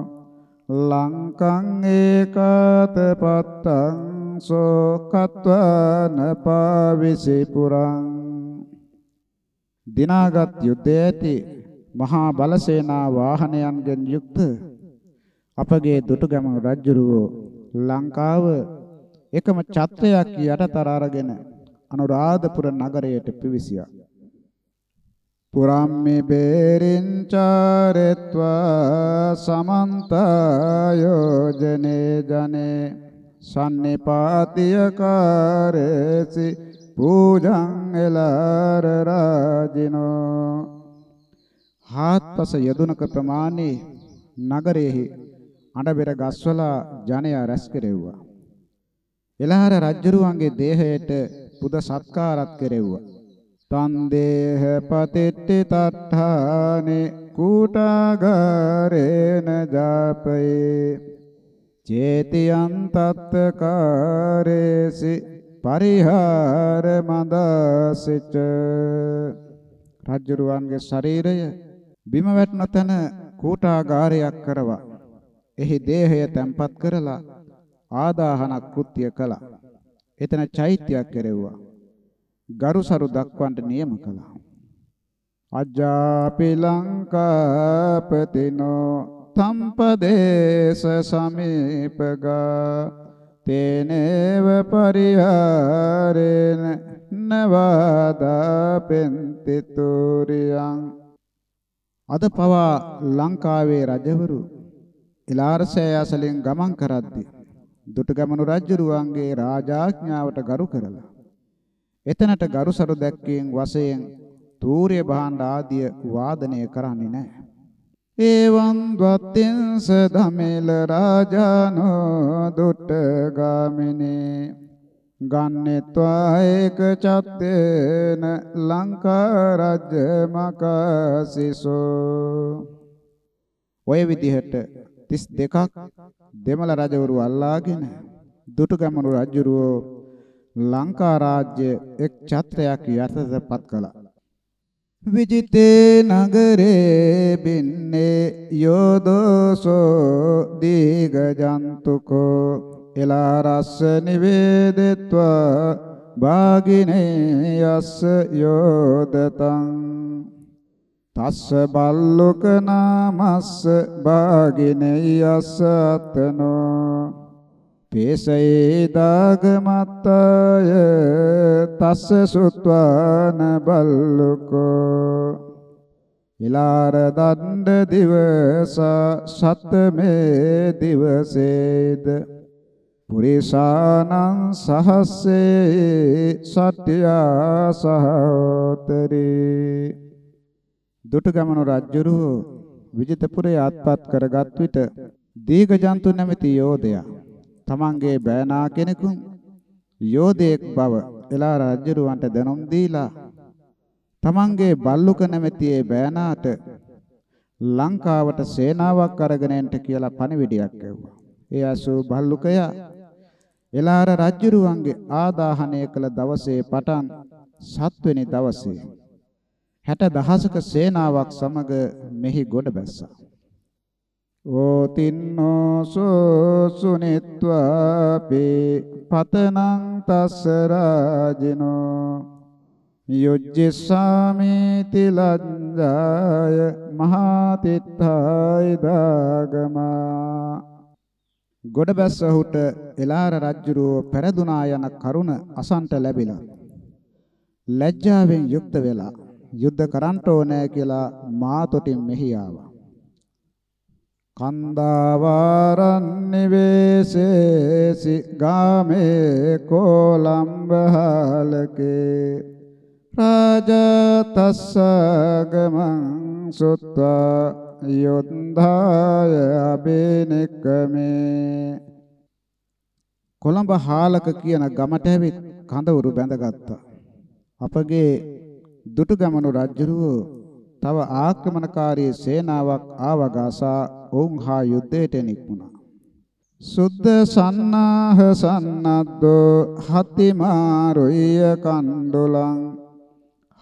ලංකං ඒකාත පත්තං සෝකත්වන පාවිසි පුරං දිනාගත් යුද්ධය ඇති මහා බලසේනා වාහනයන්ගෙන් යුක්ත. අපගේ දුටුගැමුණු රජුරෝ ලංකාව එකම ඡත්‍රයක් යටතර අරගෙන අනුරාධපුර නගරයට පිවිසියා. පුරම්මි බේරින්චාරත්වා සමන්ත යෝජනේ ජනේ. සම්නිපාතිය කාරේසි පූජං එලාර රාජිනෝ. හාත්පස යදුනක ප්‍රමාණේ නගරයේ අඬබෙර ගස්වලා ජනයා රැස් කෙරෙව්වා. එලහර රජ්ජරුවන්ගේ දේහයට පුද සත්කාරත් කෙරෙව්වා. තන් දේහ පතිට්ටි තට්ඨානේ කූටාගාරේන ජාපේ චේතියන් තත්තකාරේසි පරිහාර මදසිට රජ්ජරුවන්ගේ ශරීරය බිම වැටෙන තැන කූටාගාරයක් කරවා එහි දේහය තැන්පත් කරලා ආදාහන කෘත්‍ය කළා. එතන චෛත්‍යයක් කෙරෙව්වා. ගරුසරු දක්වන්නට නියම කළා. අජ්ජාපි ලංකාපතිනෝ තම්පදේශ සමීපගා තේනේව පරිහාරේන නවාදා පෙන්තිතුරියං අද පවා ලංකාවේ රජවරු ඉලාරසය ඇසලෙන් ගමන් කරද්දී දුටුගැමුණු රජුරුවන්ගේ රාජාඥාවට ගරු කරලා එතනට ගරුසරු දැක්කීම් වශයෙන් තූර්ය භාණ්ඩ ආදිය වාදනය කරන්නේ නැහැ. ඒවං ද්වත්තිංස ධමෙල රාජානෝ දුට්ටගාමිනේ ගන්නෙත්වා ඒක චත්තේන ලංකා රජ්‍ය මකසිසෝ ඔය විදිහට 32ක් දෙමළ රජවරු අල්ලාගෙන දුටුගැමුණු රජුරෝ ලංකා රාජ්‍ය එක් ඡත්‍රයක් යටතටපත් කළා. විජිතේ නගරේ බින්නේ යෝදෝසෝ දීගජන්තුකෝ එලා රස්ස නිවේදෙත්වා භාගිනේ යස්ස යෝදතං. තස්ස බල්ලුක නාමස්ස භාගිනේයස්ස අතනෝ පේසයේ දාගමත්තය තස්ස සුත්වාන බල්ලුකෝ. ඉලාර දණ්ඩ දිවස සත්මේ දිවසේද. පුරිසානං සහස්සේ සත්‍යා සහෝතරේ දුටුගැමුණු රජුරු විජිතපුරේ ආත්පත් කරගත් විට දීඝජන්තු නැමැති යෝධයා තමන්ගේ බෑනා කෙනෙකුන් යෝධයෙක් බව එලා රජුරවන්ට දැනුම් දීලා තමන්ගේ බල්ලුක නැමැති ඒ බෑනාට ලංකාවට සේනාවක් අරගෙන එන්න කියලා පණිවිඩයක් ඇව්වා. ඒ අසු බල්ලුකයා එලාර රජුරුවන්ගේ ආදාහනය කළ දවසේ පටන් සත්වෙනි දවසේ 60000ක සේනාවක් සමග මෙහි ගොඩ බැස්සා. ඕතින්නෝ සුනිත්වාපේ පතනං තස්ස රාජිනෝ යොජ්ජසාමි තිලංජාය මහාතිත්ථාය දාගමා ගොඩබැස්ස ඔහුට එලාර රජුරෝ පෙරදුනා යන කරුණ අසන්ට ලැබිලා ලැජ්ජාවෙන් යුක්ත වෙලා යුද්ධ කරන්න ඕනෑ කියලා මාතොටින් මෙහි ආවා. කන්දාවාරන් නිවේසේසි ගාමේ කොලම්බහලකේ රාජතස්සගමං සුත්වා යොන්ධාය අබේනෙක්කමේ කොළඹ හාලක කියන ගමට ඇවිත් කඳවුරු බැඳගත්තා. අපගේ දුටුගැමුණු රජුරුව තව ආක්‍රමණකාරී සේනාවක් ආවගසා ඔවුන් හා යුද්ධයට නික්මුණා. සුද්ධ සන්නාහ සන්නද්දෝ හතිමාරුය කණ්ඩුලං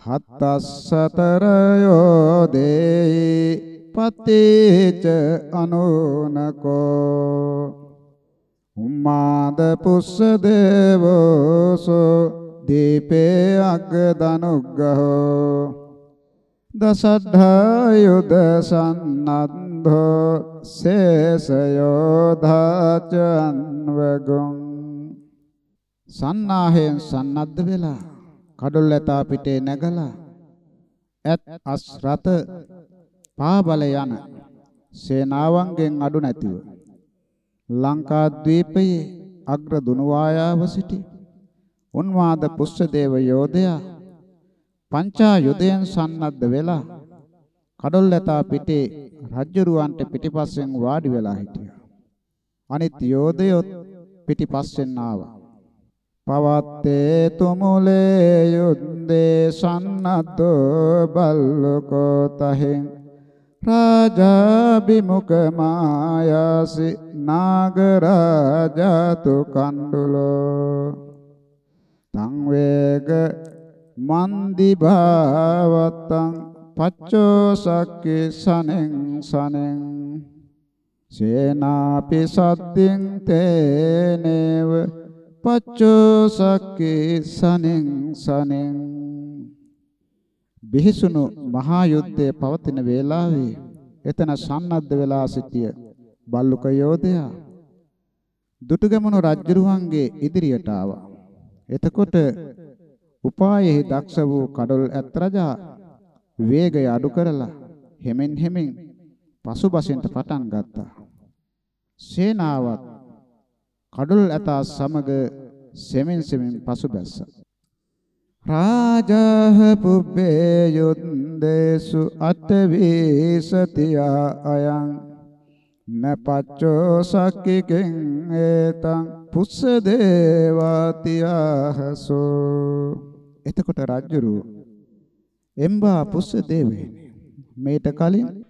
හත්තස්සතර යෝදේ පතේච අනෝනකෝ උම්මාද පුස්ස දේවෝසෝ දීපේ අග්ගදනුග්ගහෝ දසද්ධායුද සන්නද්ධෝ සේසයෝධාච අන්වගුම් සන්නාහයෙන් සන්නද්ධ වෙලා කඩොල් ඇතා පිටේ නැගලා ඇත් අස් රත පාබල යන සේනාවන්ගෙන් අඩු නැතිව ලංකාද්වීපයේ අග්‍ර දුනුවායාව සිටි උන්වාද පුස්සදේව යෝධයා පංචා යුදයෙන් සන්නද්ධ වෙලා කඩොල් ඇතා පිටේ රජ්ජුරුවන්ට පිටිපස්සෙන් වාඩි වෙලා හිටියා. අනිත් යෝධයොත් පිටිපස්සෙන් ආවා. පවත්තේ තුමුලේ යුද්දේ සන්නද්ධෝ බල්ලකෝ තහෙන් රාජා බිමුඛ මායාසි නාගරාජතු කණ්ඩුලෝ. තං වේග මන්දි භාවතං පච්චෝ සක්කි සනෙන් සනෙන්. සේනාපි සද්දින් තේනේව පච්චෝ සක්කි සනෙන් සනෙන්. බිහිසුණු මහා යුද්ධයේ පවතින වේලාවේ එතන සන්නද්ධ වෙලා සිටිය බල්ලුක යෝධයා දුටුගැමුණු රජුරුවන්ගේ ඉදිරියට ආවා. එතකොට උපායෙහි දක්ෂ වූ කඩොල් ඇත් රජා වේගය අඩු කරලා හෙමෙන් හෙමෙන් පසුබසින්ට පටන් ගත්තා. සේනාවත් කඩොල් ඇතා සමග සෙමින් සෙමින් පසුබැස්සා. රාජහ පුබ්බේ යුද්දේසු අටවීසතියා අයං නපච්චෝ සක්කිකෙන් ඒතං පුස්ස දේවාතියහසෝ එතකොට රජුරු එම්බා පුස්ස දේවේනි මේට කලින්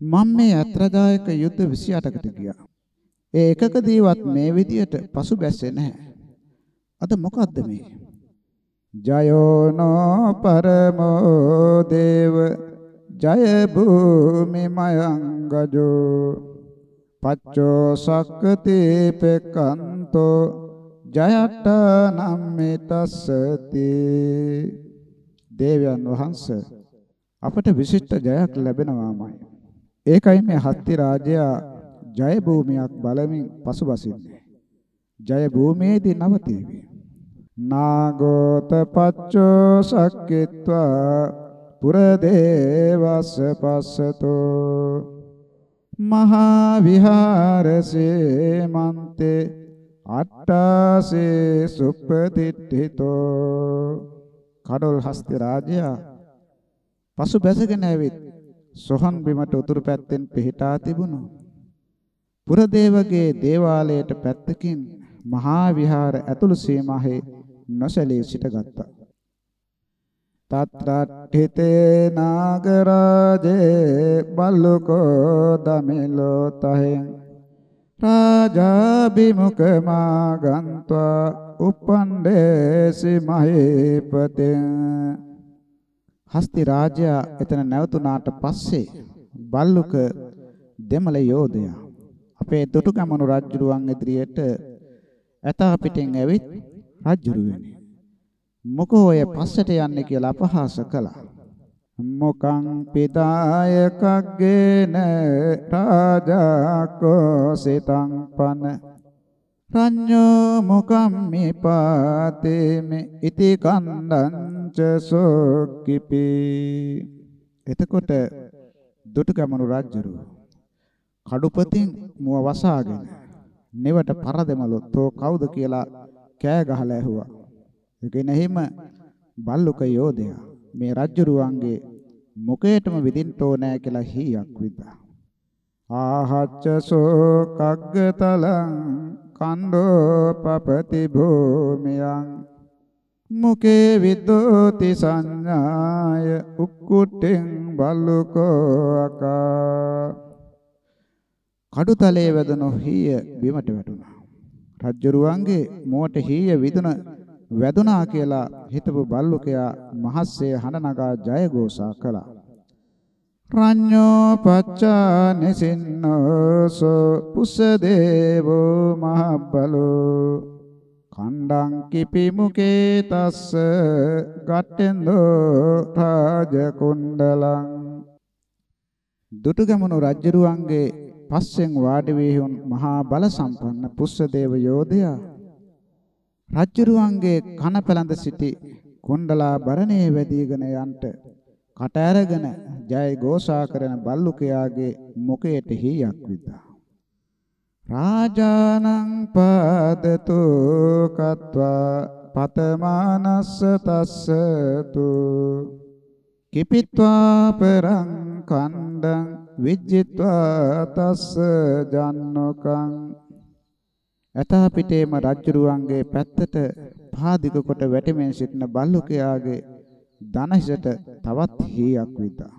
මම මේ අත්‍රදායක යුද්ධ 28කට ගියා. ඒ එකකදීවත් මේ විදියට පසු බැස්සේ නැහැ. අද මොකද්ද මේ? ජයෝනෝ පරමෝ දේව ජය භූමි මයංගජෝ පච්චෝ සක්කති පෙකන්තෝ ජයට නම්මිතස්සති දේවයන් වහන්සේ අපට විශිෂ්ට ජයක් ලැබෙනවාමයි ඒකයි මේ හත්ති රාජයා ජය භූමියක් බලමින් පසුබසින්නේ ජය භූමියේදී නවතිවි නාගෝත පච්චෝ සක්කිත්වා පුරදේවස්ස පස්සතෝ මහා විහාරසේ මන්තේ අට්ඨාසේ සුප්පතිට්ඨිතෝ කඩොල් හස්ති රාජයා පසු බැසගෙන ඇවිත් සොහන් බිමට උතුරු පැත්තෙන් පිහිටා තිබුණු පුරදේවගේ දේවාලයට පැත්තකින් මහා විහාර ඇතුළු සීමාවේ නොසැලී සිටගත්තා. තත්‍රට්ඨිතේ නාගරාජේ බල්ලුකෝ දමිලෝ තහෙන් රාජා බිමුඛ මාගන්්වා උපණ්ඩේසි මහේපතෙන් හස්ති රාජයා එතන නැවතුණාට පස්සේ බල්ලුක දෙමළ යෝධයා අපේ දුටුගැමුණු රජුරුවන් ඉදිරියට ඇතා පිටින් ඇවිත් රජුරුවනි මොකෝ ඔය පස්සට යන්නේ කියලා අපහාස කළා. මොකං පිදායකග්ගේන රාජාකෝ සිතං පන. රඤ්ඤෝ මොකම් මේ පාතේමේ ඉති කන්දං ච සෝකිපි එතකොට දුටුගැමුණු රජුරු කඩුපතින් මුව වසාගෙන නෙවට පරදෙමළු තෝ කවුද කියලා කෑ ගහලා ඇහුවා. ඒකෙන එහෙම බල්ලුක යෝධයා මේ රජ්ජුරුවන්ගේ මුකේටම විදින්න ඕනෑ කියලා හීයක් විද්දා. ආහච්චසෝ කග්ගතලං කණ්ඩෝ පපති භූමියං මුකේ විද්දෝති සංඥාය උක්කුට්ටෙන් බල්ලුකෝ අකා කඩුතලයේ වැදුණු හීය බිමට වැටුණා. රජ්ජුරුවන්ගේ මුවට හීය විදුන වැදුනා කියලා හිතපු බල්ලුකයා මහස්සේ හඬ නගා ජයഘോഷා කළා. රඤ්ඤෝ පච්චානිසින්නෝසෝ පුස්ස දේවෝ මහබ්බලෝ කණ්ඩං කිපි මුකේ තස්ස ගට්ටෙන්දෝ රාජ කුණ්ඩලං දුටුගැමුණු රජුරුවන්ගේ පස්සෙන් වාඩි වී වුන් මහා බල සම්පන්න පුස්සදේව යෝධයා රජුරුවන්ගේ කන පැලඳ සිටි කුණ්ඩලා බරණේ වැදීගෙන යන්ට කට ඇරගෙන ජය ഘോഷා කරන බල්ලුකයාගේ මොකයට හීයක් විදා. රාජානං පාදතු කତ୍වා පතමානස්ස තස්සතු කිපිත්වා පරං කණ්ඩං විජ්ජිත්වා තස්ස ජන්නකං. ඇතා පිටේම රජ්ජුරුවන්ගේ පැත්තට පාදික කොට වැටෙමින් සිටින බල්ලුකයාගේ දනහිසට තවත් හීයක් විතා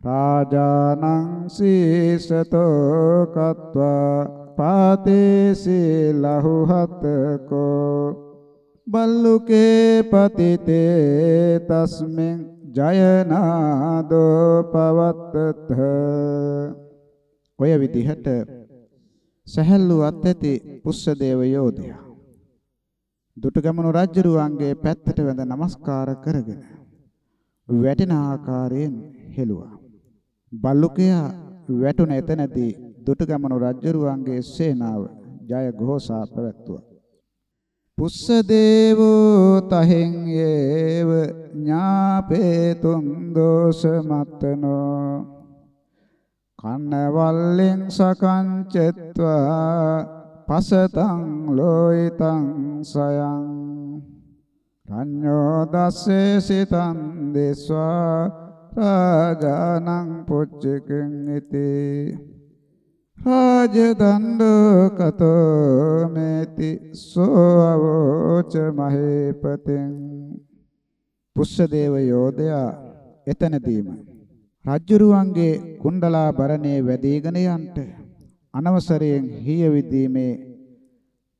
රාජානං සීසතෝ කତ୍වා පාතේසි ලහුහතකෝ. බල්ලුකේ පතිතේ තස්මින් ජයනාදෝ පවත්තත. ඔය විදිහට සහැල්ලු අත්ඇති පුස්සදේව යෝධයා දුටුගැමුණු රජුරුවන්ගේ පැත්තට වැඳ නමස්කාර කරගෙන වැටෙන ආකාරයෙන් හෙළුවා. බල්ලුකයා වැටුණ එතනදී දුටුගැමුණු රජුරුවන්ගේ සේනාව ජය ഘോഷා පැවැත්තුවා. පුස්ස දේවෝ තහෙන් යේව ඥාපේතුම් දෝෂ මත්තනෝ කන්නවල්ලෙන් සකංචත්වා පසතං ලෝයිතං සයං. රඤ්ඤෝ දස්සේ සිතං දේස්වා රාජානං පුච්චකං ඉති. රාජදණ්ඩ කතෝ මේති සෝ අවෝච මහේපතෙන් පුස්සදේව යෝධයා එතනදීම රජ්ජුරුවන්ගේ කුණ්ඩලා බරණේ වැදීගෙන යන්ට අනවසරයෙන් හිය විදීමේ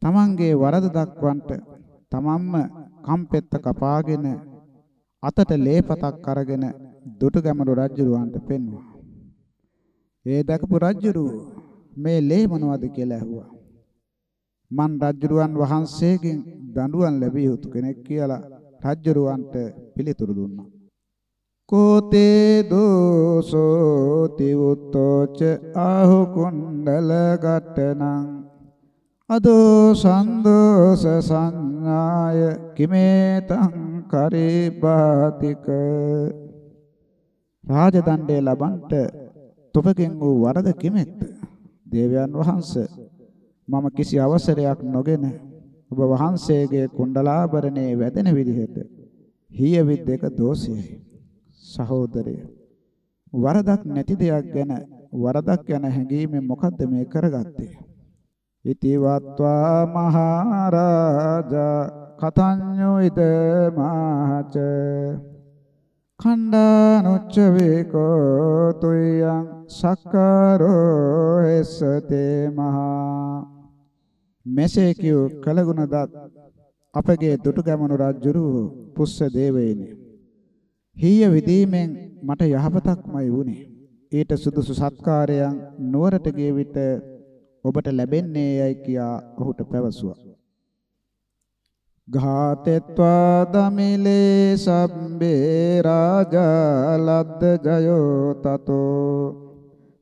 තමන්ගේ වරද දක්වන්ට තමන්ම කම්පෙත්ත කපාගෙන අතට ලේපතක් අරගෙන දුටුගැමුණු රජුරවන්ට පෙන්වුවා. ඒ දැකපු රජුරු මේ ලේ මොනවද කියලා ඇහුවා. මන් රජුරුවන් වහන්සේගෙන් දඬුවම් ලැබිය යුතු කෙනෙක් කියලා රජුරුවන්ට පිළිතුරු දුන්නා. කෝතේ දෝසෝ තිවුත්තෝච ආහු කුණ්ඩල ගට්ටනං අදෝ සන්දෝස සංඥාය කිමේතං කරිබාතික රාජදණ්ඩේ ලබන්ට තොපගෙන් වූ වරද කිමෙක්ද දේවයන් වහන්සේ මම කිසි අවසරයක් නොගෙන ඔබ වහන්සේගේ කුණ්ඩලාභරණේ වැදෙන විදිහට හිය විද්දක දෝෂයයි. සහෝදරය වරදක් නැති දෙයක් ගැන වරදක් ගැන හැඟීමෙන් මොකද්ද මේ කරගත්තේ? ඉති වත්වා මහරජා කතඤ්ඤෝ ඉද මහච khණ්ඩානුච්ච වේකෝ තුයං සක්කාරෝ එස්සතේ මහා මෙසේ කිව් කලගුණ දත් අපගේ දුටුගැමුණු රජුරු පුස්ස දේවේනි හීය විදීමෙන් මට යහපතක්මයි වුනේ ඊට සුදුසු සත්කාරයන් නුවරට ගිය විට ඔබට ලැබෙන්නේ යයි කියා ඔහුට පැවසුවා. ඝාතෙත්වා දමිලේ සබ්බේ රාජා ලද්ද ජයෝ තතෝ.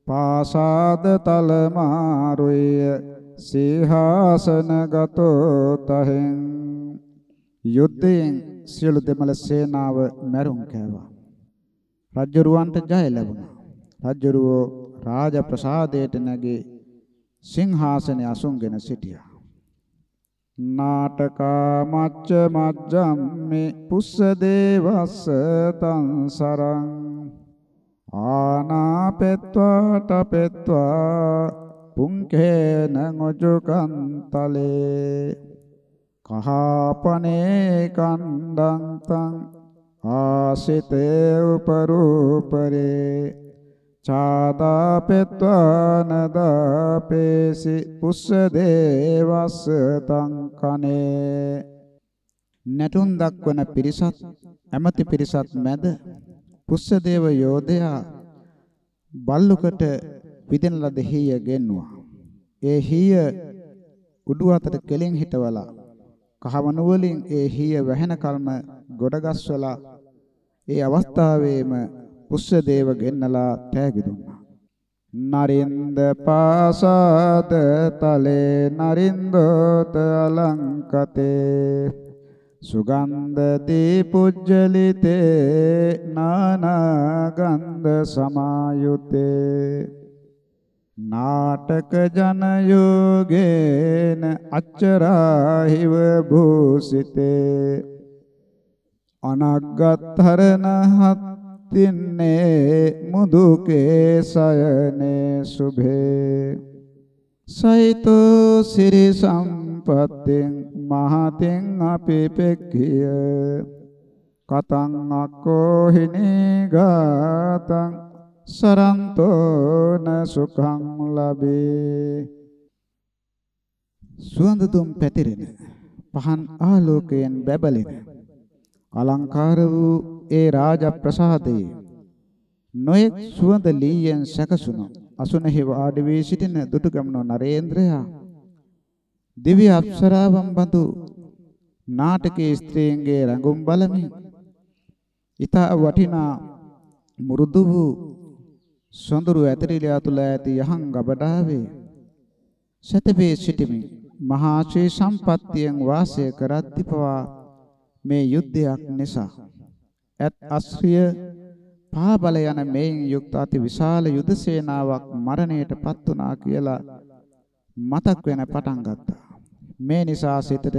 පාසාද තලමාරුය සීහාසන ගතෝ තහෙන්. යුද්ධයෙන් සියලු දෙමළ සේනාව මැරුම් කෑවා. රජ්ජරුවන්ට ජය ලැබුණා. රජ්ජරුවෝ රාජ ප්‍රසාදයට නැගී සිංහාසනය අසුන්ගෙන සිටියා. නාටකා මච්ච මජ්ජම්මේ පුස්ස දේවස්ස තං සරං ආනාපෙත්වා තපෙත්වා පුංකේන ngojukantale කහපනේ කණ්ඩං තං ආසිතේ උපරූපරේ චාදාපෙත්වානදාපේසි පුස්ස දේවස්ස තං කනේ නැටුම් දක්වන පිරිසත් ඇමති පිරිසත් මැද පුස්ස දේව යෝධයා බල්ලුකට විදින ලද හීය ගෙන්නුවා. ඒ හීය උඩු අතට කෙලින් හිටවලා කහවණු වලින් ඒ හීය වැහෙන කල්ම ගොඩගස්වලා ඒ අවස්ථාවේම පුස්සදේව ගෙන්නලා තෑගි දුන්නා. නරින්ද පාසාද තලේ නරින්දෝත අලංකතේ. සුගන්ධ දීපුජ්ජලිතේ නානාගන්ධ සමායුතේ. නාටක ජන යෝගේන අච්චරාහිව භූසිතේ. අනග්ගතරණහත් තින්නේ මුදුකේ සයනේ සුභේ. සයිතෝ සිරි සම්පත්තෙන් මහතෙන් අපි පෙක්කිය කතං අක්කෝ හිනී ගාතං සරන්තෝන සුඛං ලබේ. සුවඳ දුම් පැතිරෙන පහන් ආලෝකයෙන් බැබලෙන අලංකාර වූ ඒ රාජ ප්‍රසාදයේ නොයෙක් සුවඳ ලීයෙන් සැකසුණු අසුනෙහි වාඩි වී සිටින දුටුගැමුණු නරේන්ද්‍රයා දිව්‍ය අප්සරාවන් බඳු නාටකයේ ස්ත්‍රීන්ගේ රඟුම් බලමින් ඊට වටිනා මුරුදු වූ සොඳුරු ඇතරිලියා තුල ඇති යහන් ගබඩාවේ සතපේ සිටිමින් මහා ශ්‍රී සම්පත්තියෙන් වාසය කරද්දී පවා මේ යුද්ධයක් නිසා. ඇත් අස්රිය පාබල යන මේන් යුක්ත අති විශාල යුද සේනාවක් මරණයට පත් වුණා කියලා මතක් වෙන පටන් ගත්තා. මේ නිසා සිතට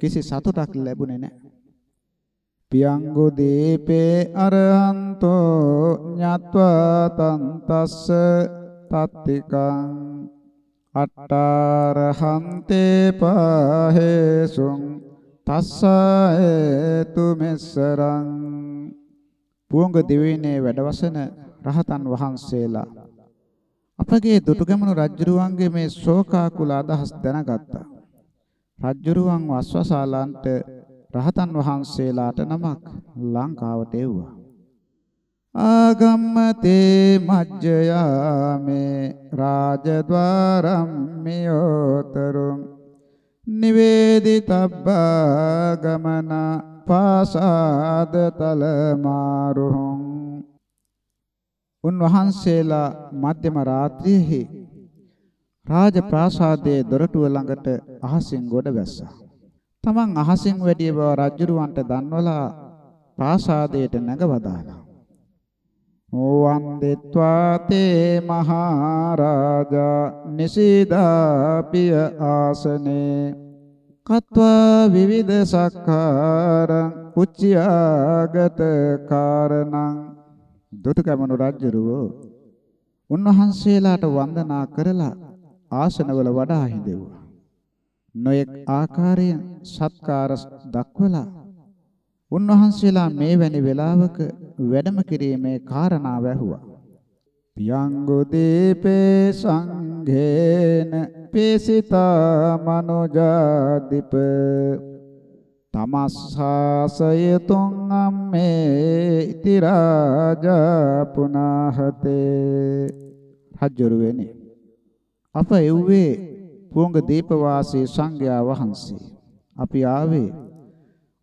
කිසි සතුටක් ලැබුණේ නැහැ. පියංගු දීපේ අරහන්තෝ ඤත්වා තන්තස්ස තත්තිකං අට්ටාරහන්තේ පහේසුං තස්සායතු මෙස්සරං පුවඟ දිවයිනේ වැඩවසන රහතන් වහන්සේලා අපගේ දුටුගැමුණු රජුරුවන්ගේ මේ ශෝකාකුල අදහස් දැනගත්තා. රජුරුවන් වස්වසාලන්ට රහතන් වහන්සේලාට නමක් ලංකාවට එව්වා. ආගම්මතේ මජ්ජයාමේ රාජද්වාරම් මියෝතරුං නිවේදිතබ්බා ගමන පාසාද තලමාරුහුං උන්වහන්සේලා මධ්‍යම රාත්‍රියේ රාජ ප්‍රාසාදයේ දොරටුව ළඟට අහසින් ගොඩ වැස්සා. තමන් අහසින් වැඩි බව රජුරවන්ට දන්වලා ප්‍රාසාදයට නැගවදාලා. වන්දිත්වා තේ මහරජා නිසීදාපිය ආසනේ. කତ୍වා විවිධ සක්කාරං උච්චයාගත කාරණං. දුටුගැමුණු රජුරෝ උන්වහන්සේලාට වන්දනා කරලා ආසනවල වඩා හිඳෙව්වා. නොයෙක් ආකාරයෙන් සත්කාර දක්වලා උන්වහන්සේලා මේ වැනි වෙලාවක වැඩම කිරීමේ කාරණා වැහුවා. පියංගු දීපේ සංඝේන පේසිතා මනෝජාදිප. තමස්සාසයතුං අම්මේ ඉති රාජා පුනහතේ හජ්ජරුවෙනි අප එව්වේ පුංග දීපවාසී සංඝයා වහන්සේ. අපි ආවේ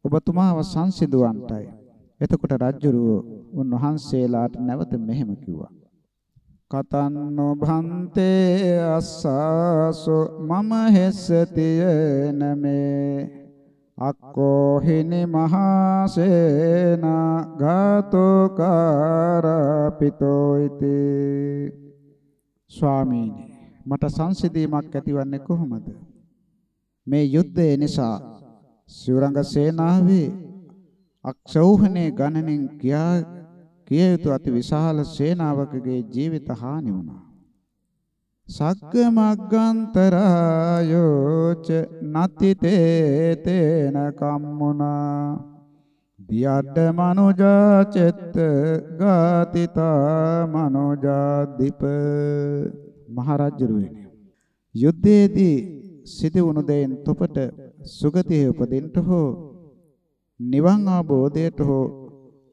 ඔබතුමාව සංසිඳුවන්ටයි. එතකොට රජ්ජුරුව උන්වහන්සේලාට නැවත මෙහෙම කිව්වා. කතන්නෝ භන්තේ අස්සසෝ මම හෙස්සතිය නමේ අක්කෝ හිනි මහසේන ගාතෝ කාරපිතෝ ඉති. ස්වාමීනි මට සංසිඳීමක් ඇතිවන්නේ කොහොමද? මේ යුද්ධය නිසා සිවුරංග සේනාවේ අක්ෂෞහනේ ගණනින් කියා කිය යුතු අති විශාල සේනාවකගේ ජීවිත හානි වුණා. සග්ග මග්ගන්තරායෝච නතිතේ තේන කම්මුනා දියඩ මනුජා චෙත්ත ගාතිතා මනුජා දීප මහරජුරුවනි යුද්ධයේදී සිදුවුණු දෙයින් තොපට සුගතිය උපදින්න හෝ නිවන් අවබෝධයට හෝ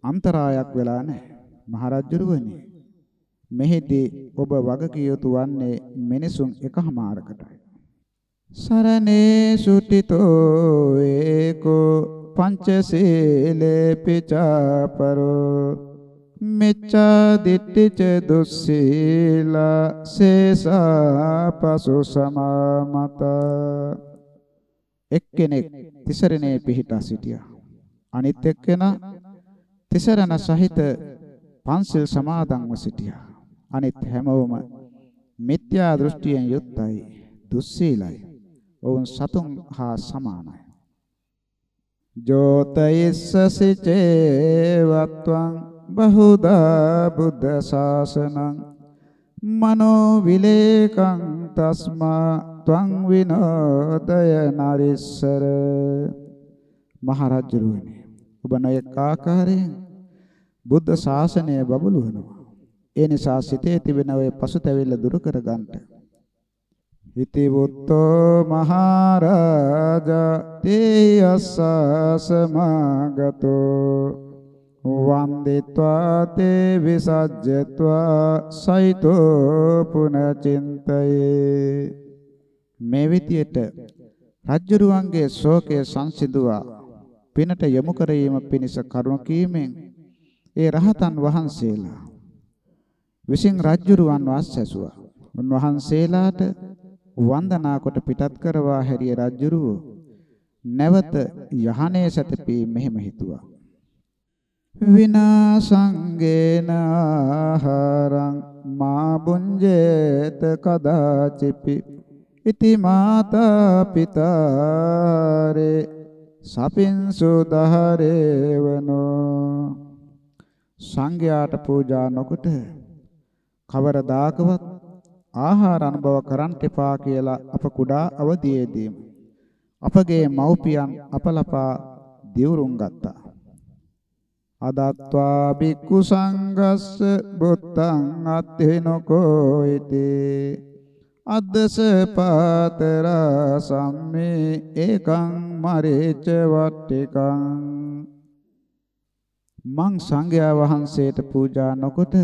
අන්තරායක් වෙලා නැහැ. මහරජුරුවනි මෙහිදී ඔබ වගකිය යුතු වන්නේ මිනිසුන් එකහමාරකටයි. සරණේ සුටිතෝ ඒකෝ පංචශීලේ පිචාපරෝ මෙච්ඡා දිට්ඨිච දුස්සීලා සේසා පසු සමාමත එක්කෙනෙක් තිසරණේ පිහිටා සිටියා අනිත් එක්කෙනා තිසරණ සහිත පන්සිල් සමාදන්ව සිටියා. අනිත් හැමෝම මිත්‍යා දෘෂ්ටියෙන් යුක්තයි දුස්සීලයි. ඔවුන් සතුන් හා සමානයි. ජෝතයිස්සසි චේවත්වං බහුදා බුද්ධ ශාසනං මනෝ විලේකං තස්මා ත්වං විනෝදය නරිස්සර. මහරජුරුවනි ඔබ නොයෙක් ආකාරයෙන් බුද්ධ ශාසනය බබළුවනවා. ඒ නිසා සිතේ තිබෙන ඔය පසුතැවිල්ල දුරු කර ගන්නට ඉති බුද්ධෝ මහරජා තේ අස්සසමාගතෝ වන්දිත්වා තේ විසජ්ජත්වා සයිතෝ පුනචින්තයේ. මේ විදියට රජ්ජුරුවන්ගේ ශෝකය සංසිඳුවා. පිනට යොමු කිරීම පිණිස කරුණ කීමෙන් ඒ රහතන් වහන්සේලා විසින් රජ්ජුරුවන් වාස්සැසුවා උන්වහන්සේලාට වන්දනා කොට පිටත් කරවා හැරිය රජ්ජුරුව නැවත යහනේ සැතපී මෙහෙම හිතුවා. විනාසංගේන ආහාරං මා බුඤ්ජේත කදාචිපි. ඉති මාතා පිතාරේ සපින්සු දහරේවනෝ. සංඝයාට පූජා නොකොට කවරදාකවත් ආහාර අනුභව කරන්ට එපා කියලා අප කුඩා අවදියේදී අපගේ මව්පියන් අපලපා දිවුරුම් ගත්තා. අදත්වා බික්කු සංඝස්ස බුත්තං අත්ථේනකෝ ඉති. අද්දස පාතර සම්මේ ඒකං මරේච වට්ටිකං. මං සංඝයා වහන්සේට පූජා නොකොට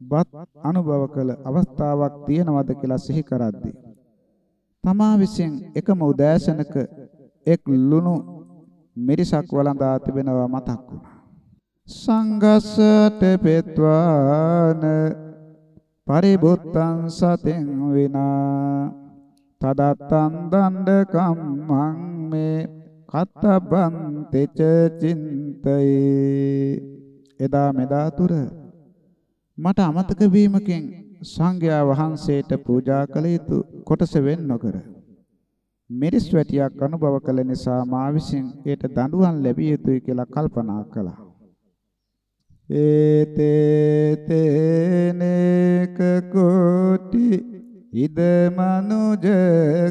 බත් අනුභව කළ අවස්ථාවක් තියෙනවද කියලා සිහි කරද්දී තමා විසින් එකම උදෑසනක එක් ලුණු මිරිසක් වළඳා තිබෙනවා මතක් වුණා. සංගස්සට පෙත්වාන පරිබුත්තං සතෙන් විනා තදත්තං දණ්ඩ කම්මං මේ කත්තබ්බං තෙච චින්තයේ. එදා මෙදා තුර මට අමතක වීමකින් සංඝයා වහන්සේට පූජා කළ යුතු කොටස වෙන් නොකර මිරිස් වැටියක් අනුභව කළ නිසා මා විසින් ඒට දඬුවම් ලැබිය යුතුයි කියලා කල්පනා කළා. ඒතේ තේනේක කෝටි ඉද මනුජ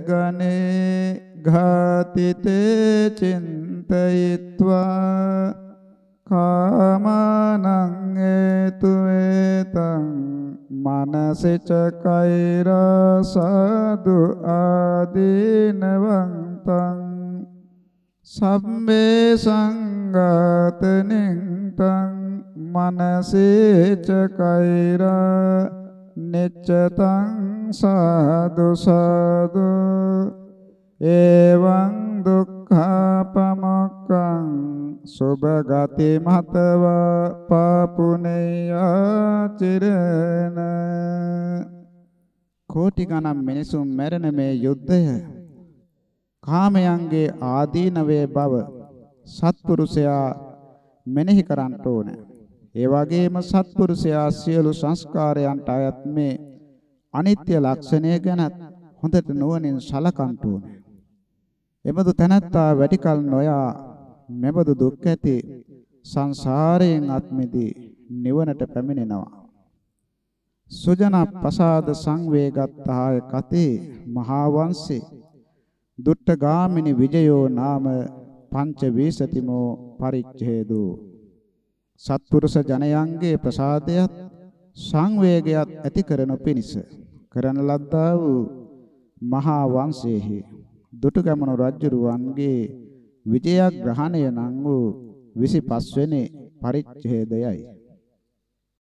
ගනේ ඝාතිතේ චින්තයිත්වා කාමානං ඒතුවේතං මනසිච කෛරසදු ආදීනවන්තං සම්මේ සංගතනින් තං මනසේච කෛරා නිච්චතං සාදු සාදු එවං දුක්ඛපමක්ඛං සුභගති මතව පාපුනේයා චිරන කෝටි ගණන් මිනිසුන් මැරෙන මේ යුද්ධය කාමයන්ගේ ආදීනවේ බව සත්පුරුෂයා මෙනෙහි කරන්න ඕනේ ඒ වගේම සත්පුරුෂයා සියලු සංස්කාරයන්ට අයත් මේ අනිත්‍ය ලක්ෂණය ගැන හොඳට නුවණින් සලකන්න ඕනේ. එබඳු තැනැත්තා වැඩිකල් නොයා මෙබඳු දුක් ඇති සංසාරයෙන් අත්මිදී නිවනට පැමිණෙනවා. සුජන ප්‍රසාද සංවේගත්තාය කතේ මහා වංශේ දුට්ඨ ගාමිනී විජයෝ නාම පංච වීසතිමෝ පරිච්ඡේදෝ. සත්පුරුෂ ජනයන්ගේ ප්‍රසාදයත් සංවේගයත් ඇති කරනු පිණිස කරන ලද්දා වූ මහා වංශයේහි දුටුගැමුණු රජුරුවන්ගේ විජයග්‍රහණය නම් වූ 25 වෙනි පරිච්ඡේදයයි.